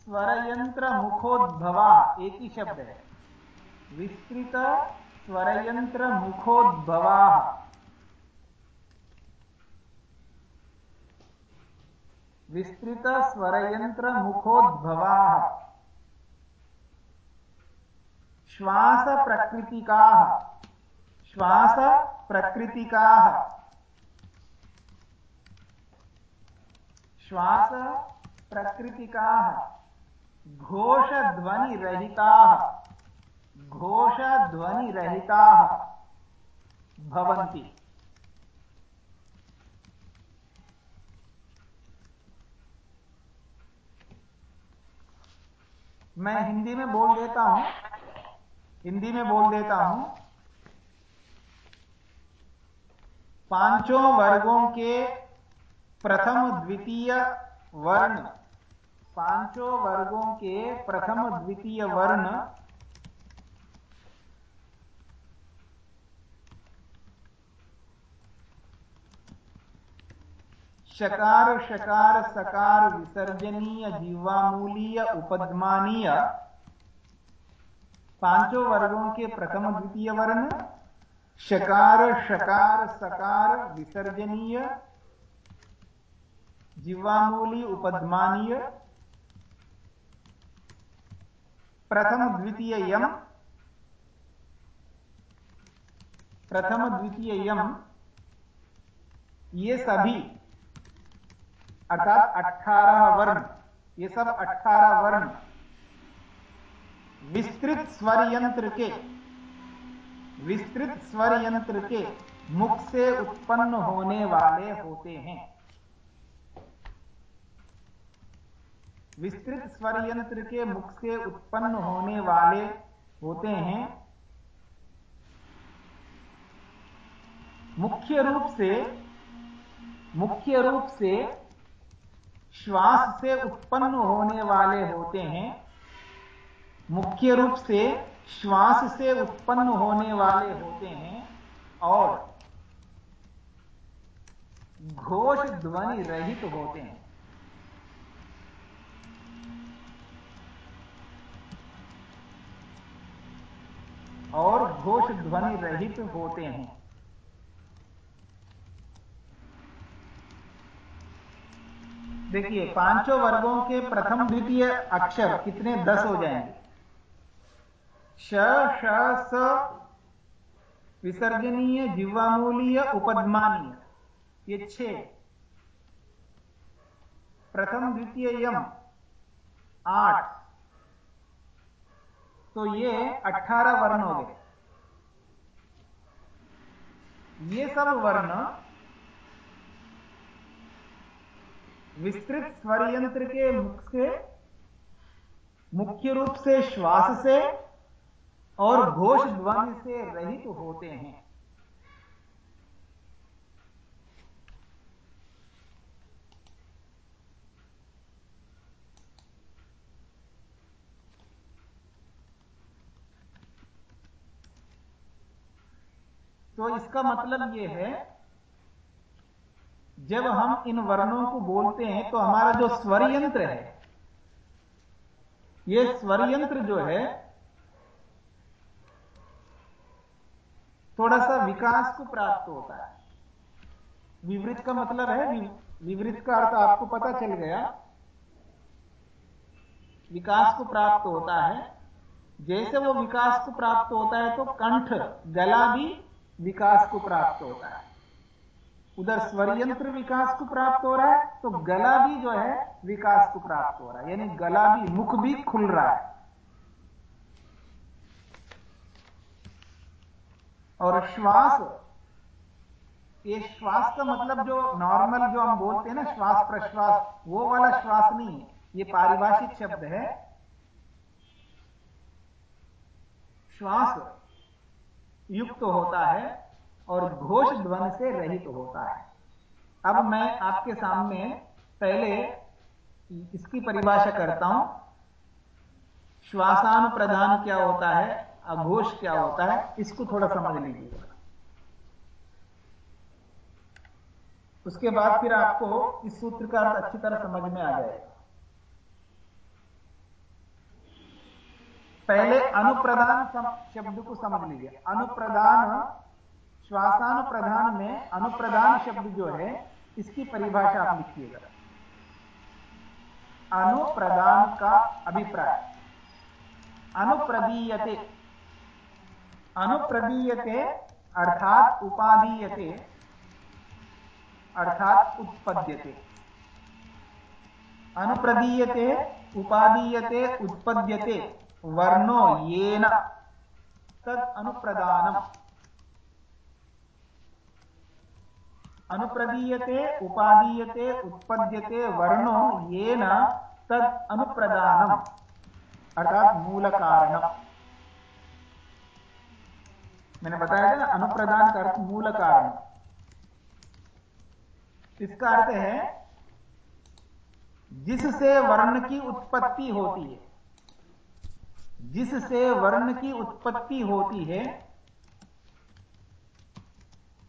स्वरयंत्र मुखोद्भवा एक ही शब्द। है विस्तृत स्वरयंत्र मुखोद्भवा विस्तृत स्वरयंत्र मुखोद्भवा श्वास प्रकृतिका श्वास प्रकृतिका श्वास प्रकृतिका घोषध्वनिरहिताः। घोषध्वनिरहिताः भवन्ति। मैं हिंदी में बोल देता हूँ। हिंदी में बोल देता हूँ। पाँचों वर्गों के प्रथम द्वितीय वर्ण पाँचों वर्गों के प्रथम द्वितीय वर्ण शकार शकार, सकार, विसर्जनीय, जीवामूलीय, उपद्मानीय। पाँचों वर्गों के प्रथम द्वितीय वर्ण शकार शकार, सकार, विसर्जनीय, जीवामूली, उपद्मानीय। प्रथम द्वितीय यम प्रथम द्वितीय यम ये सभी, अर्थात अठारह वर्ण, ये सब अठारह वर्ण, विस्तृत स्वर यंत्र के, विस्तृत स्वर यंत्र के मुख से उत्पन्न होने वाले होते हैं। विस्तृत स्वर यंत्र के मुख से उत्पन्न होने वाले होते हैं। मुख्य रूप से, मुख्य रूप से श्वास से उत्पन्न होने वाले होते हैं। मुख्य रूप से श्वास से उत्पन्न होने वाले होते हैं और घोष ध्वनि रहित होते हैं। और घोष ध्वनि रहित होते हैं। देखिए, पाँचों वर्गों के प्रथम द्वितीय अक्षर कितने? दस हो जाएँगे। श श, स, विसर्जनीय, जीवामूलीय, उपद्मानीय, ये छे प्रथम द्वितीय यम, आठ। तो ये 18 वर्ण हो गए। ये सब वर्ण विस्तृत स्वर यंत्र के मुख से, मुख्य रूप से श्वास से और घोष ध्वनि से रहित होते हैं। तो इसका मतलब यह है, जब हम इन वर्णों को बोलते हैं तो हमारा जो स्वर यंत्र है यह स्वर यंत्र जो है, थोड़ा सा विकास को प्राप्त होता है। विवृत का मतलब है, विवृत का अर्थ आपको पता चल गया। विकास को प्राप्त होता है। जैसे वो विकास को प्राप्त होता है तो कंठ, गला भी विकास को प्राप्त होता है। उधर स्वर यंत्र विकास को प्राप्त हो रहा है तो गला भी जो है, विकास को प्राप्त हो रहा है। यानी गला भी, मुख भी खुल रहा है। और श्वास, ये श्वास का मतलब जो नॉर्मल जो हम बोलते हैं ना, श्वास प्रश्वास, वो वाला श्वास नहीं है। ये पारिभाषिक शब्द है। श्वास युक्त होता है और घोष ध्वन से रहित होता है। अब मैं आपके सामने पहले इसकी परिभाषा करता हूँ। श्वासान प्रधान क्या होता है, अघोष क्या होता है, इसको थोड़ा समझ लीजिएगा। उसके बाद फिर आपको इस सूत्र का अर्थ अच्छी तरह समझ में आ जाएगा। पहले अनुप्रदान शब्द को समझ लीजिए। अनुप्रदान श्वासानुप्रधान में अनुप्रदान शब्द जो है इसकी परिभाषा आप लिखिएगा अनुप्रदान का अभिप्राय। अनुप्रदीयते। अनुप्रदीयते अर्थात उपादीयते। अर्थात उत्पद्यते। अनुप्रदीयते उपादीयते उत्पद्यते। वर्णो येन तद अनुप्रदानम अनुप्रदीयते उपादीयते उत्पद्यते वर्णो येन तद अनुप्रदानम अर्थात मूल कारणम मैंने बताया था ना अनुप्रदान का अर्थ मूल कारण इसका अर्थ है जिससे वर्ण की उत्पत्ति होती है। जिससे वर्ण की उत्पत्ति होती है,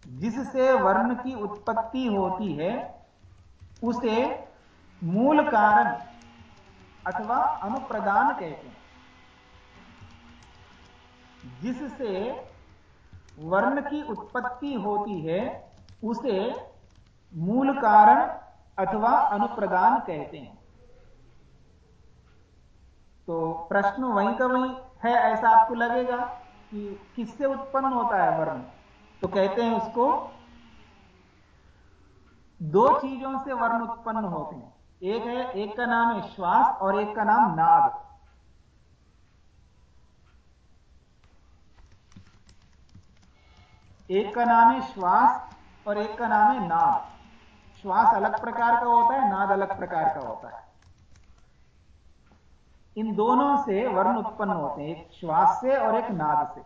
जिससे वर्ण की उत्पत्ति होती है, उसे मूल कारण अथवा अनुप्रदान कहते हैं। जिससे वर्ण की उत्पत्ति होती है, उसे मूल कारण अथवा अनुप्रदान कहते हैं। तो प्रश्न वहीं का वहीं है, ऐसा आपको लगेगा कि किससे उत्पन्न होता है वर्ण? तो कहते हैं उसको, दो चीज़ों से वर्ण उत्पन्न होते हैं। एक है, एक का नाम है श्वास और एक का नाम नाद एक का नाम है श्वास और एक का नाम है नाद श्वास अलग प्रकार का होता है नाद अलग प्रकार का होता है। इन दोनों से वर्ण उत्पन्न होते हैं, एक श्वास से और एक नाद से।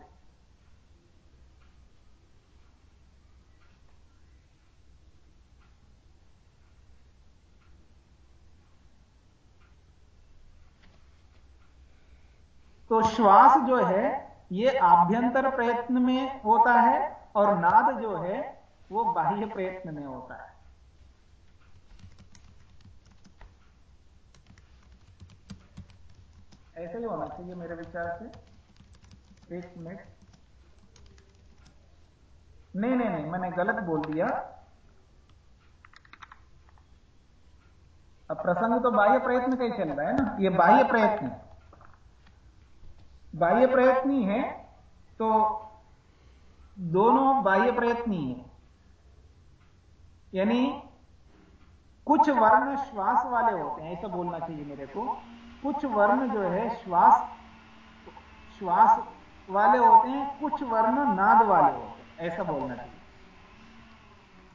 तो श्वास जो है, ये आभ्यंतर प्रयत्न में होता है और नाद जो है, वो बाह्य प्रयत्न में होता है। ऐसे ही होना चाहिए मेरे विचार से। एक मिनट। नहीं नहीं नहीं, मैंने गलत बोल दिया। अब प्रसंग तो बाह्य प्रयत्न का ही चल रहा है ना? ये बाह्य प्रयत्न। बाह्य प्रयत्न ही है तो दोनों बाह्य प्रयत्न ही है। यानी कुछ वर्ण श्वास वाले होते हैं ऐसा बोलना चाहिए मेरे को। कुछ वर्ण जो है, श्वास श्वास वाले होते हैं, कुछ वर्ण नाद वाले होते हैं, ऐसा बोलना चाहिए।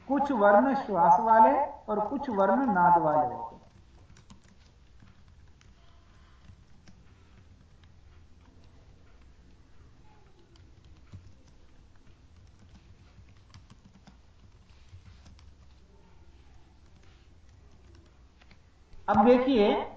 कुछ वर्ण श्वास वाले और कुछ वर्ण नाद वाले होते हैं। अब देखिए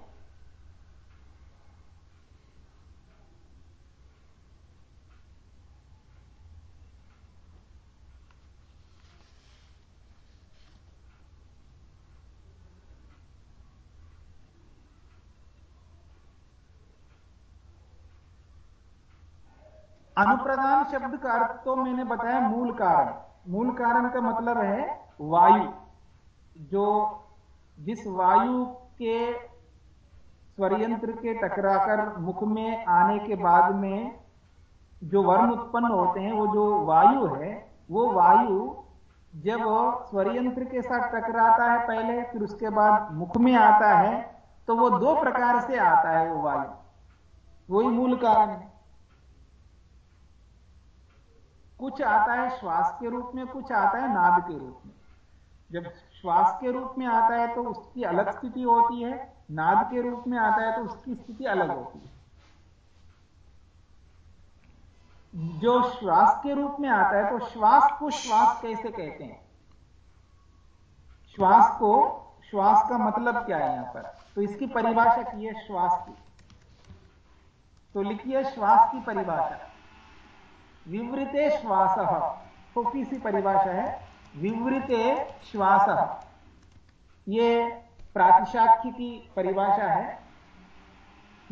अनुप्रदान शब्द का अर्थ तो मैंने बताया मूल कारण। मूल कारण का मतलब है वायु। जो जिस वायु के स्वरयंत्र के टकराकर मुख में आने के बाद में जो वर्ण उत्पन्न होते हैं, वो जो वायु है, वो वायु जब स्वरयंत्र के साथ टकराता है पहले, फिर उसके बाद मुख में आता है तो वो दो प्रकार से आता है वो वायु। वही मूल कारण है। कुछ आता है श्वास के रूप में, कुछ आता है नाद के रूप में। जब श्वास के रूप में आता है तो उसकी अलग स्थिति होती है, नाद के रूप में आता है तो उसकी स्थिति अलग होती है। जो श्वास के रूप में आता है तो श्वास को श्वास कैसे कहते हैं? श्वास को, श्वास का मतलब क्या है यहाँ पर? तो इसकी परिभाषा की है श्वास की। तो लिखिए श्वास की परिभाषा। विवृते श्वास। छोटी सी परिभाषा है। विवृते श्वास। ये प्रातिशाख्य की परिभाषा है।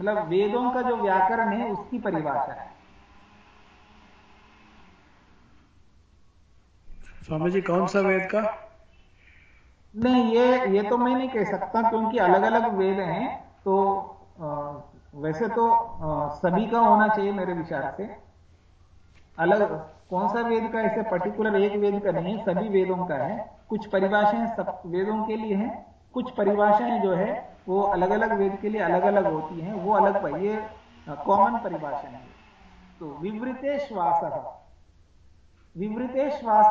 मतलब वेदों का जो व्याकरण है उसकी परिभाषा है। स्वामी जी कौन सा वेद का? नहीं ये ये तो मैं नहीं कह सकता क्योंकि अलग अलग वेद हैं तो आ, वैसे तो आ, सभी का होना चाहिए मेरे विचार से। अलग कौन सा वेद का, ऐसे पर्टिकुलर एक वेद का नहीं है, सभी वेदों का है। कुछ परिभाषाएँ सब वेदों के लिए हैं, कुछ परिभाषाएँ जो है, वो अलग अलग वेद के लिए अलग अलग होती हैं, वो अलग ये कॉमन परिभाषा है। तो विवृते श्वास विवृते श्वास,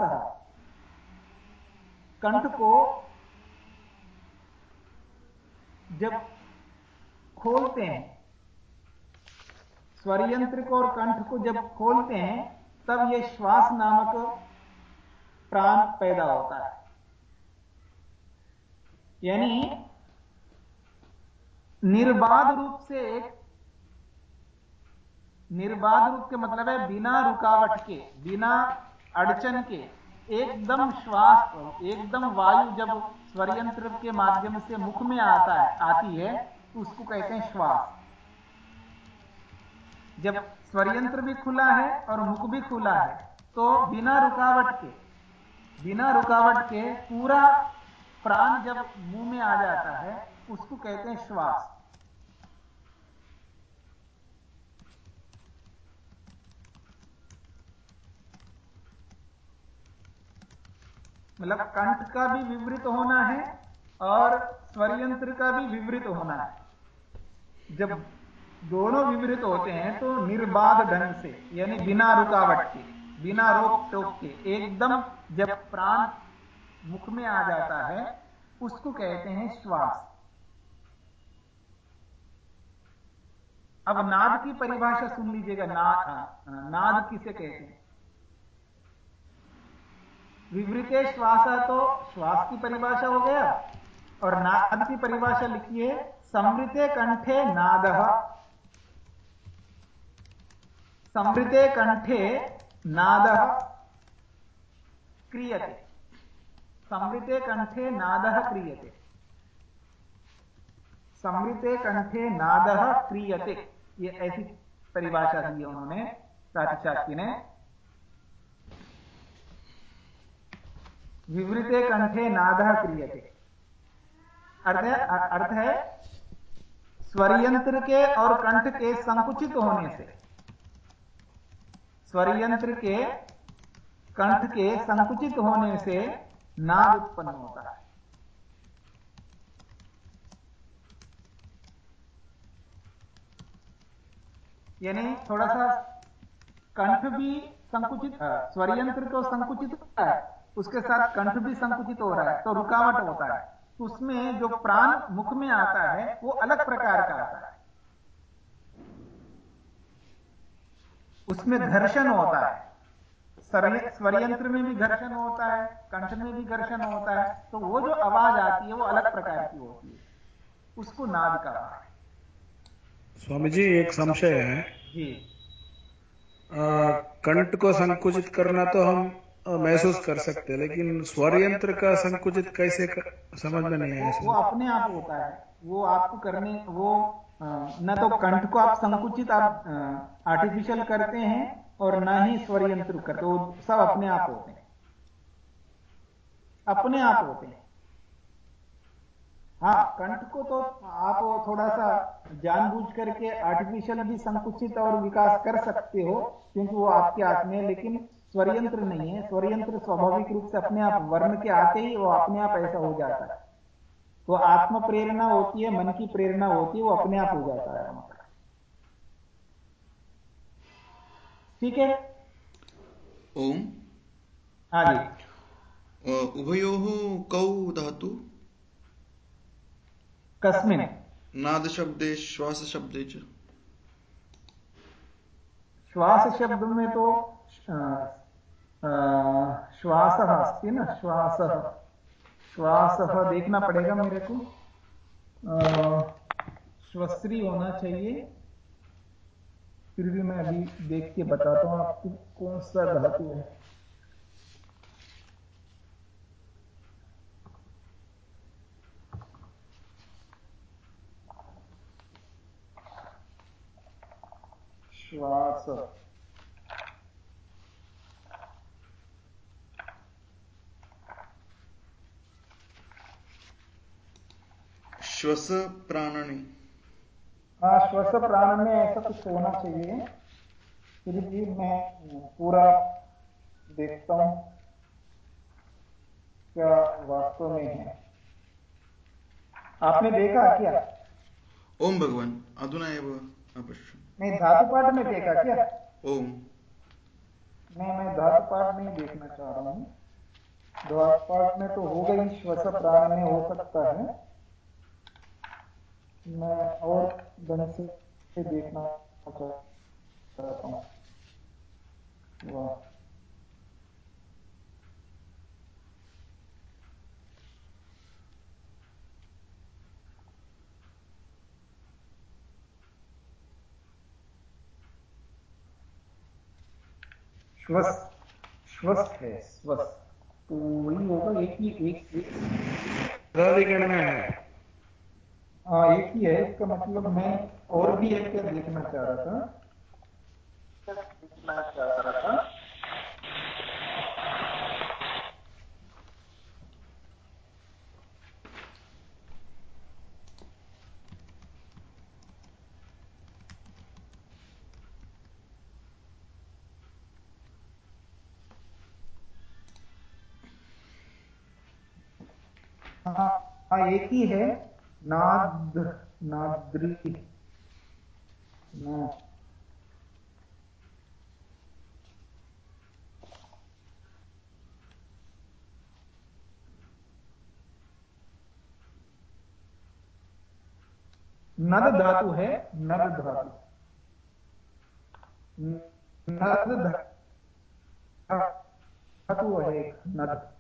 कंठ को जब खोलते हैं स्वर यंत्र को और कंठ को जब खोलते हैं, तब ये श्वास नामक प्राण पैदा होता है। यानी निर्बाध रूप से एक निर्बाध रूप के मतलब है बिना रुकावट के, बिना अड़चन के, एकदम श्वास, एकदम वायु जब स्वरयंत्र के माध्यम से मुख में आता है, आती है, उसको कहते हैं श्वास। जब स्वरयंत्र भी खुला है और मुख भी खुला है तो बिना रुकावट के, बिना रुकावट के पूरा प्राण जब मुँह में आ जाता है, उसको कहते हैं श्वास। मतलब कंठ का भी विवृत होना है और स्वरयंत्र का भी विवृत होना है। जब दोनों विवृत होते हैं तो निर्बाध ढंग से, यानी बिना रुकावट के, बिना रोक टोक के, एकदम जब प्राण मुख में आ जाता है, उसको कहते हैं श्वास। अब नाद की परिभाषा सुन लीजिएगा नाद नाद किसे कहते हैं? विवृते श्वास तो श्वास की परिभाषा हो गया, और नाद की परिभाषा लिखिए समृते कंठे नाद। समृते कंठे नाद क्रियते। समृते कंठे नाद क्रियते। संवृते कंठे नाद क्रियते। ये ऐसी परिभाषा दी है उन्होंने प्रातिशाख्य ने। विवृते कंठे नाद क्रियते। अर्थ अर्थ है, स्वरयंत्र के और कंठ के संकुचित होने से। स्वरयंत्र के कंठ के संकुचित होने से नाद उत्पन्न होता है। यानी थोड़ा सा कंठ भी संकुचित, स्वरयंत्र तो संकुचित होता है, उसके साथ कंठ भी संकुचित हो रहा है तो रुकावट होता है। उसमें जो प्राण मुख में आता है, वो अलग प्रकार का आता है। उसमें घर्षण होता है। स्वरयंत्र में भी घर्षण होता है कंठ में भी घर्षण होता है तो वो जो आवाज़ आती है वो अलग प्रकार की होती है। उसको नाद कहा है। स्वामी जी एक संशय है। जी। कंठ को संकुचित करना तो हम महसूस कर सकते हैं लेकिन स्वर यंत्र का संकुचित कैसे कर, समझ में नहीं आया वो अपने आप होता है। वो आपको करने वो न तो कंठ को आप संकुचित आप आर्टिफिशियल करते हैं और ना ही स्वर यंत्र करते वो सब अपने आप होते हैं। अपने आप होते हैं। हाँ कंठ को तो आप थोड़ा सा जानबूझ करके आर्टिफिशियल भी संकुचित और विकास कर सकते हो, क्योंकि वो आपके हाथ में है, लेकिन स्वरयंत्र नहीं है। स्वरयंत्र स्वाभाविक रूप से अपने आप वर्ण के आते ही वो अपने आप ऐसा हो जाता है। तो आत्म प्रेरणा होती है मन की प्रेरणा होती है वो अपने आप हो जाता है। ठीक है? ओम। हाँ जी। उभयोः कौ धातु? कस्मिन्। नाद शब्दे श्वास शब्दे च। श्वास शब्द में तो श्वास अस्ति ना श्वास। श्वास देखना पड़ेगा मेरे को। श्वश्री होना चाहिए। फिर भी मैं अभी देख के बताता हूँ आपको कौन सा धातु है। श्वास श्वस प्राणनी। हाँ श्वस प्राण में ऐसा कुछ होना चाहिए। फिर भी मैं पूरा देखता हूँ क्या वास्तव में है। आपने देखा क्या? ओम भगवान अधुना एव नहीं धातु पाठ में देखा क्या? ओम। नहीं मैं धातु पाठ नहीं देखना चाह रहा हूँ। धातु पाठ में तो हो गई श्वस प्राण में हो सकता है। मैं और से देखना चाहता हूँ। वाह। श्वस श्वस है श्वस तो वही होगा एक ही एक एक है। हाँ एक ही है इसका मतलब मैं और भी एक क्या देखना चाह रहा था? देखना चाह रहा था। हाँ हाँ एक ही है। नाद नाद्री। ना। नद धातु है नद धातु। नद धातु है नद।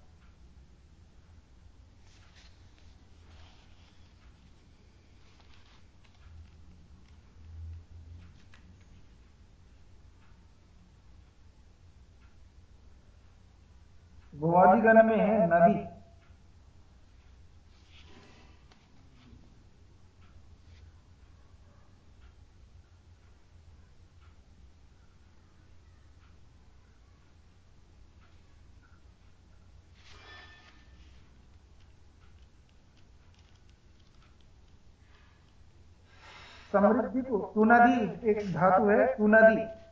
भुवादिगण में है नदी। समृद्धि को सुनदी एक धातु है सुनदी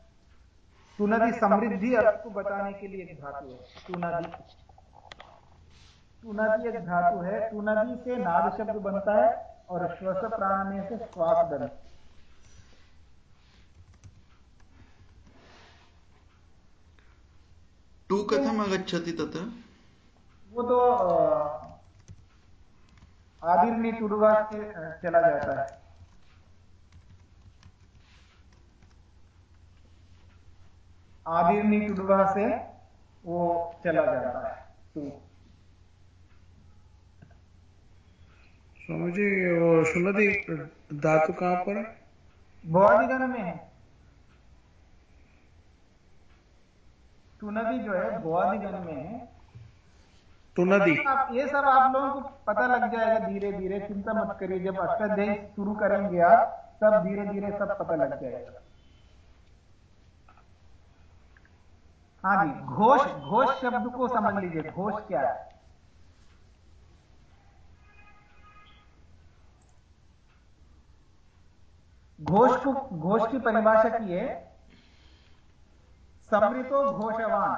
सुनदि समृद्धि अर्थ को बताने के लिए एक धातु है। सुनदि सुनदि एक धातु है। सुनदि से नाद शब्द बनता है और श्वस प्राण में से श्वास बनता है। टु कथम आगच्छति तत् वो तो आदिर्णी टुडुवा से चला जाता है। आदिर्नी टुडुवा से वो चला जाता है। टू स्वामी जी वो सुनदी धातु कहाँ पर भौतिगण में है। टुनदी जो है भौतिगण में है। टुनदी आप ये सब आप लोगों को पता लग जाएगा धीरे धीरे चिंता मत करिए। जब अष्टाध्यायी शुरू करेंगे आप सब धीरे धीरे सब पता लग जाएगा। हाँ जी घोष घोष शब्द को समझ लीजिए घोष क्या है? घोष को घोष की परिभाषा की है समृतो घोषवान।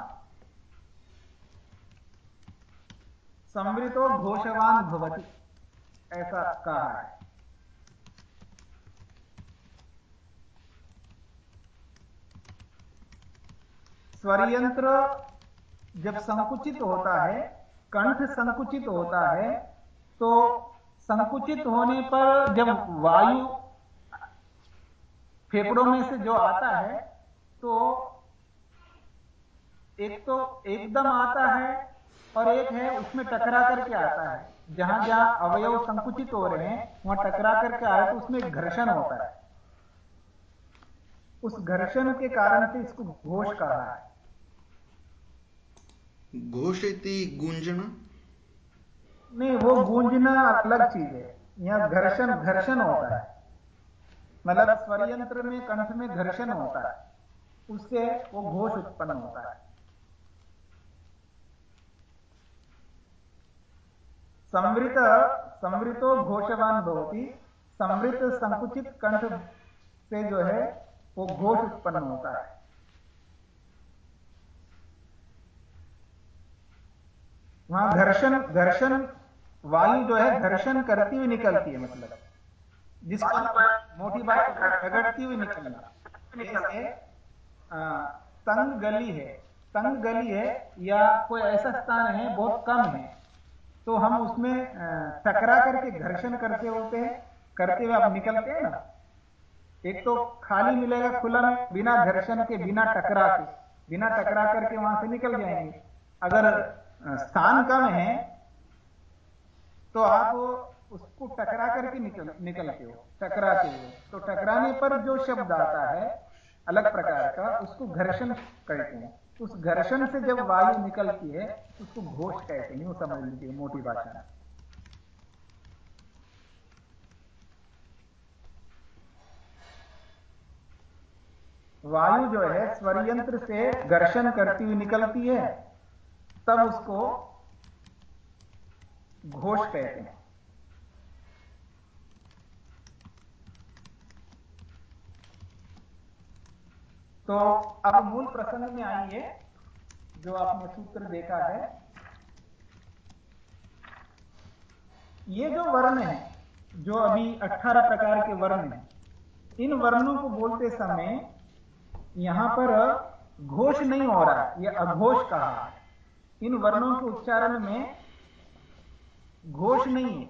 समृतो घोषवान भवति ऐसा कहा है। स्वरयंत्र जब संकुचित होता है, कंठ संकुचित होता है तो संकुचित होने पर जब वायु फेफड़ों में से जो आता है तो एक तो एकदम आता है और एक है उसमें टकरा करके आता है। जहाँ जहाँ अवयव संकुचित हो रहे हैं, वहाँ टकरा करके आए तो उसमें घर्षण होता है। उस घर्षण के कारण से इसको घोष कहा है। घोष इति गूंजना? नहीं वो गूंजना अलग चीज़ है। यहाँ घर्षण घर्षण होता है। मतलब स्वर यंत्र में कंठ में घर्षण होता है। उससे वो घोष उत्पन्न होता है। संवृत संवृतो घोषवान भवती। संवृत संकुचित कंठ से जो है वो घोष उत्पन्न होता है। वहाँ घर्षण घर्षण वायु जो है घर्षण करती हुई निकलती है मतलब। जिसको मोटी बात रगड़ती हुई निकलना। जैसे तंग गली है तंग गली है या कोई ऐसा स्थान है बहुत कम है तो हम उसमें टकरा करके घर्षण करते होते हैं करते हुए आप निकलते हैं ना। एक तो खाली मिलेगा खुला में बिना घर्षण के बिना टकरा के बिना टकरा करके वहाँ से निकल जाएँगे। अगर स्थान कम है तो आप उसको टकरा करके निकल, निकलते हो, टकराते हो। तो टकराने पर जो शब्द आता है, अलग प्रकार का, उसको घर्षण कहते हैं। उस घर्षण से जब वायु निकलती है, उसको घोष कहते हैं वो समझ लीजिए, मोटी भाषा में। वायु जो है, स्वरयंत्र से घर्षण करती हुई निकलती है तब उसको घोष कहते हैं। तो अब मूल प्रसंग में आइए, जो आपने सूत्र देखा है। ये जो वर्ण है, जो अभी 18 प्रकार के वर्ण हैं, इन वर्णों को बोलते समय यहाँ पर घोष नहीं हो रहा है यह अघोष कहा है। इन वर्णों के उच्चारण में घोष नहीं है,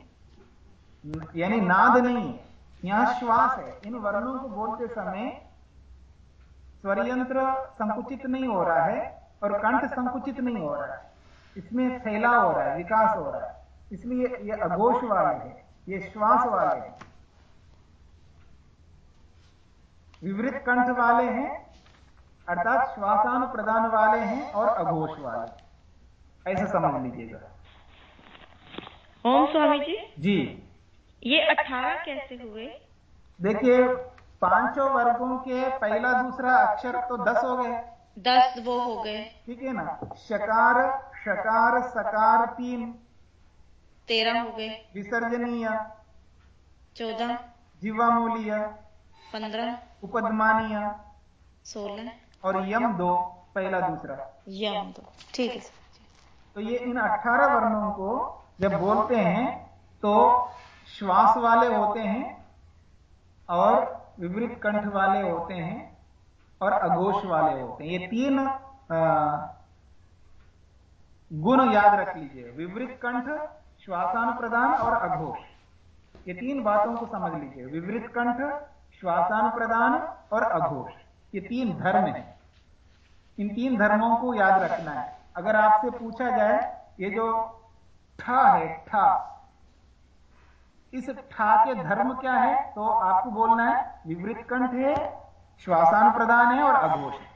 यानी नाद नहीं है, यहाँ श्वास है। इन वर्णों को बोलते समय स्वरयंत्र संकुचित नहीं हो रहा है और कंठ संकुचित नहीं हो रहा है। इसमें फैला हो रहा है, विकास हो रहा है। इसलिए ये अघोष वाले हैं, ये श्वास वाले हैं। विवृत कंठ वाले हैं, अर्थात श्वासान प्रदान वाले हैं और अघोष वाले ऐसा समझ लीजिएगा ओम स्वामी जी जी। ये अठारह कैसे हुए? देखिए पाँचों वर्गों के पहला दूसरा अक्षर तो दस हो गए। दस वो हो गए। ठीक है ना? शकार शकार सकार तीन। तेरह हो गए। विसर्जनीय। चौदह। जीवामूलीय। पंद्रह। उपदमानीय। सोलह। और यम दो पहला दूसरा। यम दो। ठीक है। तो ये इन अठारह वर्णों को जब बोलते हैं तो श्वास वाले होते हैं और विपरीत कंठ वाले होते हैं और अघोष वाले होते हैं। ये तीन गुण याद रख लीजिए। विवृत कंठ श्वासान प्रदान और अघोष। ये तीन बातों को समझ लीजिए। विवृत कंठ श्वासान प्रदान और अघोष। ये तीन धर्म है। इन तीन धर्मों को याद रखना है। अगर आपसे पूछा जाए, ये जो ठा है, ठा, इस ठा के धर्म क्या है तो आपको बोलना है, विवृत कंठ है, श्वासान प्रदान है और अघोष है।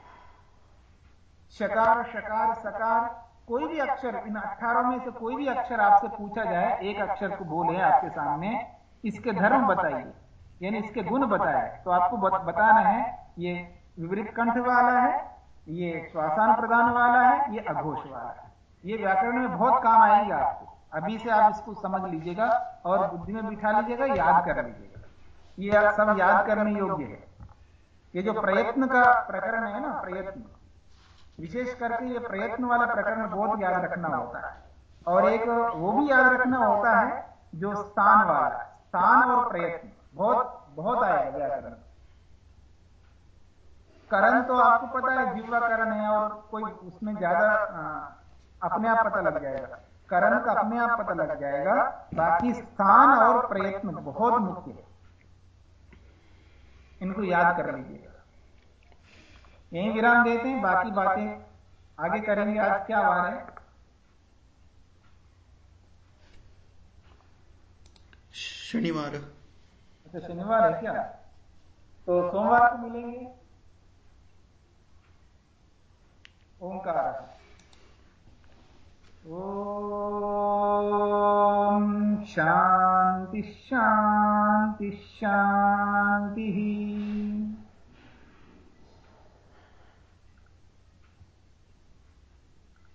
शकार शकार, सकार, कोई भी अक्षर, इन अठारह में से कोई भी अक्षर आपसे पूछा जाए, एक अक्षर को बोले आपके सामने, इसके धर्म बताइए। यानी इसके गुण बताए तो आपको बताना है, ये विवृत कंठ वाला है ये श्वासान प्रदान वाला है ये अघोष वाला है। ये व्याकरण में बहुत काम आएँगे आपको। अभी से आप इसको समझ लीजिएगा और बुद्धि में बिठा लीजिएगा याद कर लीजिएगा। ये सब याद करने योग्य है। ये जो प्रयत्न का प्रकरण है ना प्रयत्न। विशेष करके ये प्रयत्न वाला प्रकरण बहुत याद रखना होता है। और एक वो भी याद रखना होता है जो स्थान वाला स्थान और प्रयत्न। बहुत बहुत आएगा व्याकरण। करण तो आपको पता है जीवा करण है और कोई उसमें ज़्यादा अपने आप पता लग जाएगा। करण का अपने आप पता लग जाएगा। बाकी स्थान और प्रयत्न बहुत मुख्य है। इनको याद कर लीजिएगा। यही विराम देते हैं बाकी बातें आगे करेंगे। आज क्या वार है? शनिवार। अच्छा शनिवार है क्या? तो सोमवार को मिलेंगे। ओंकार। ओम शांति शांति शांति।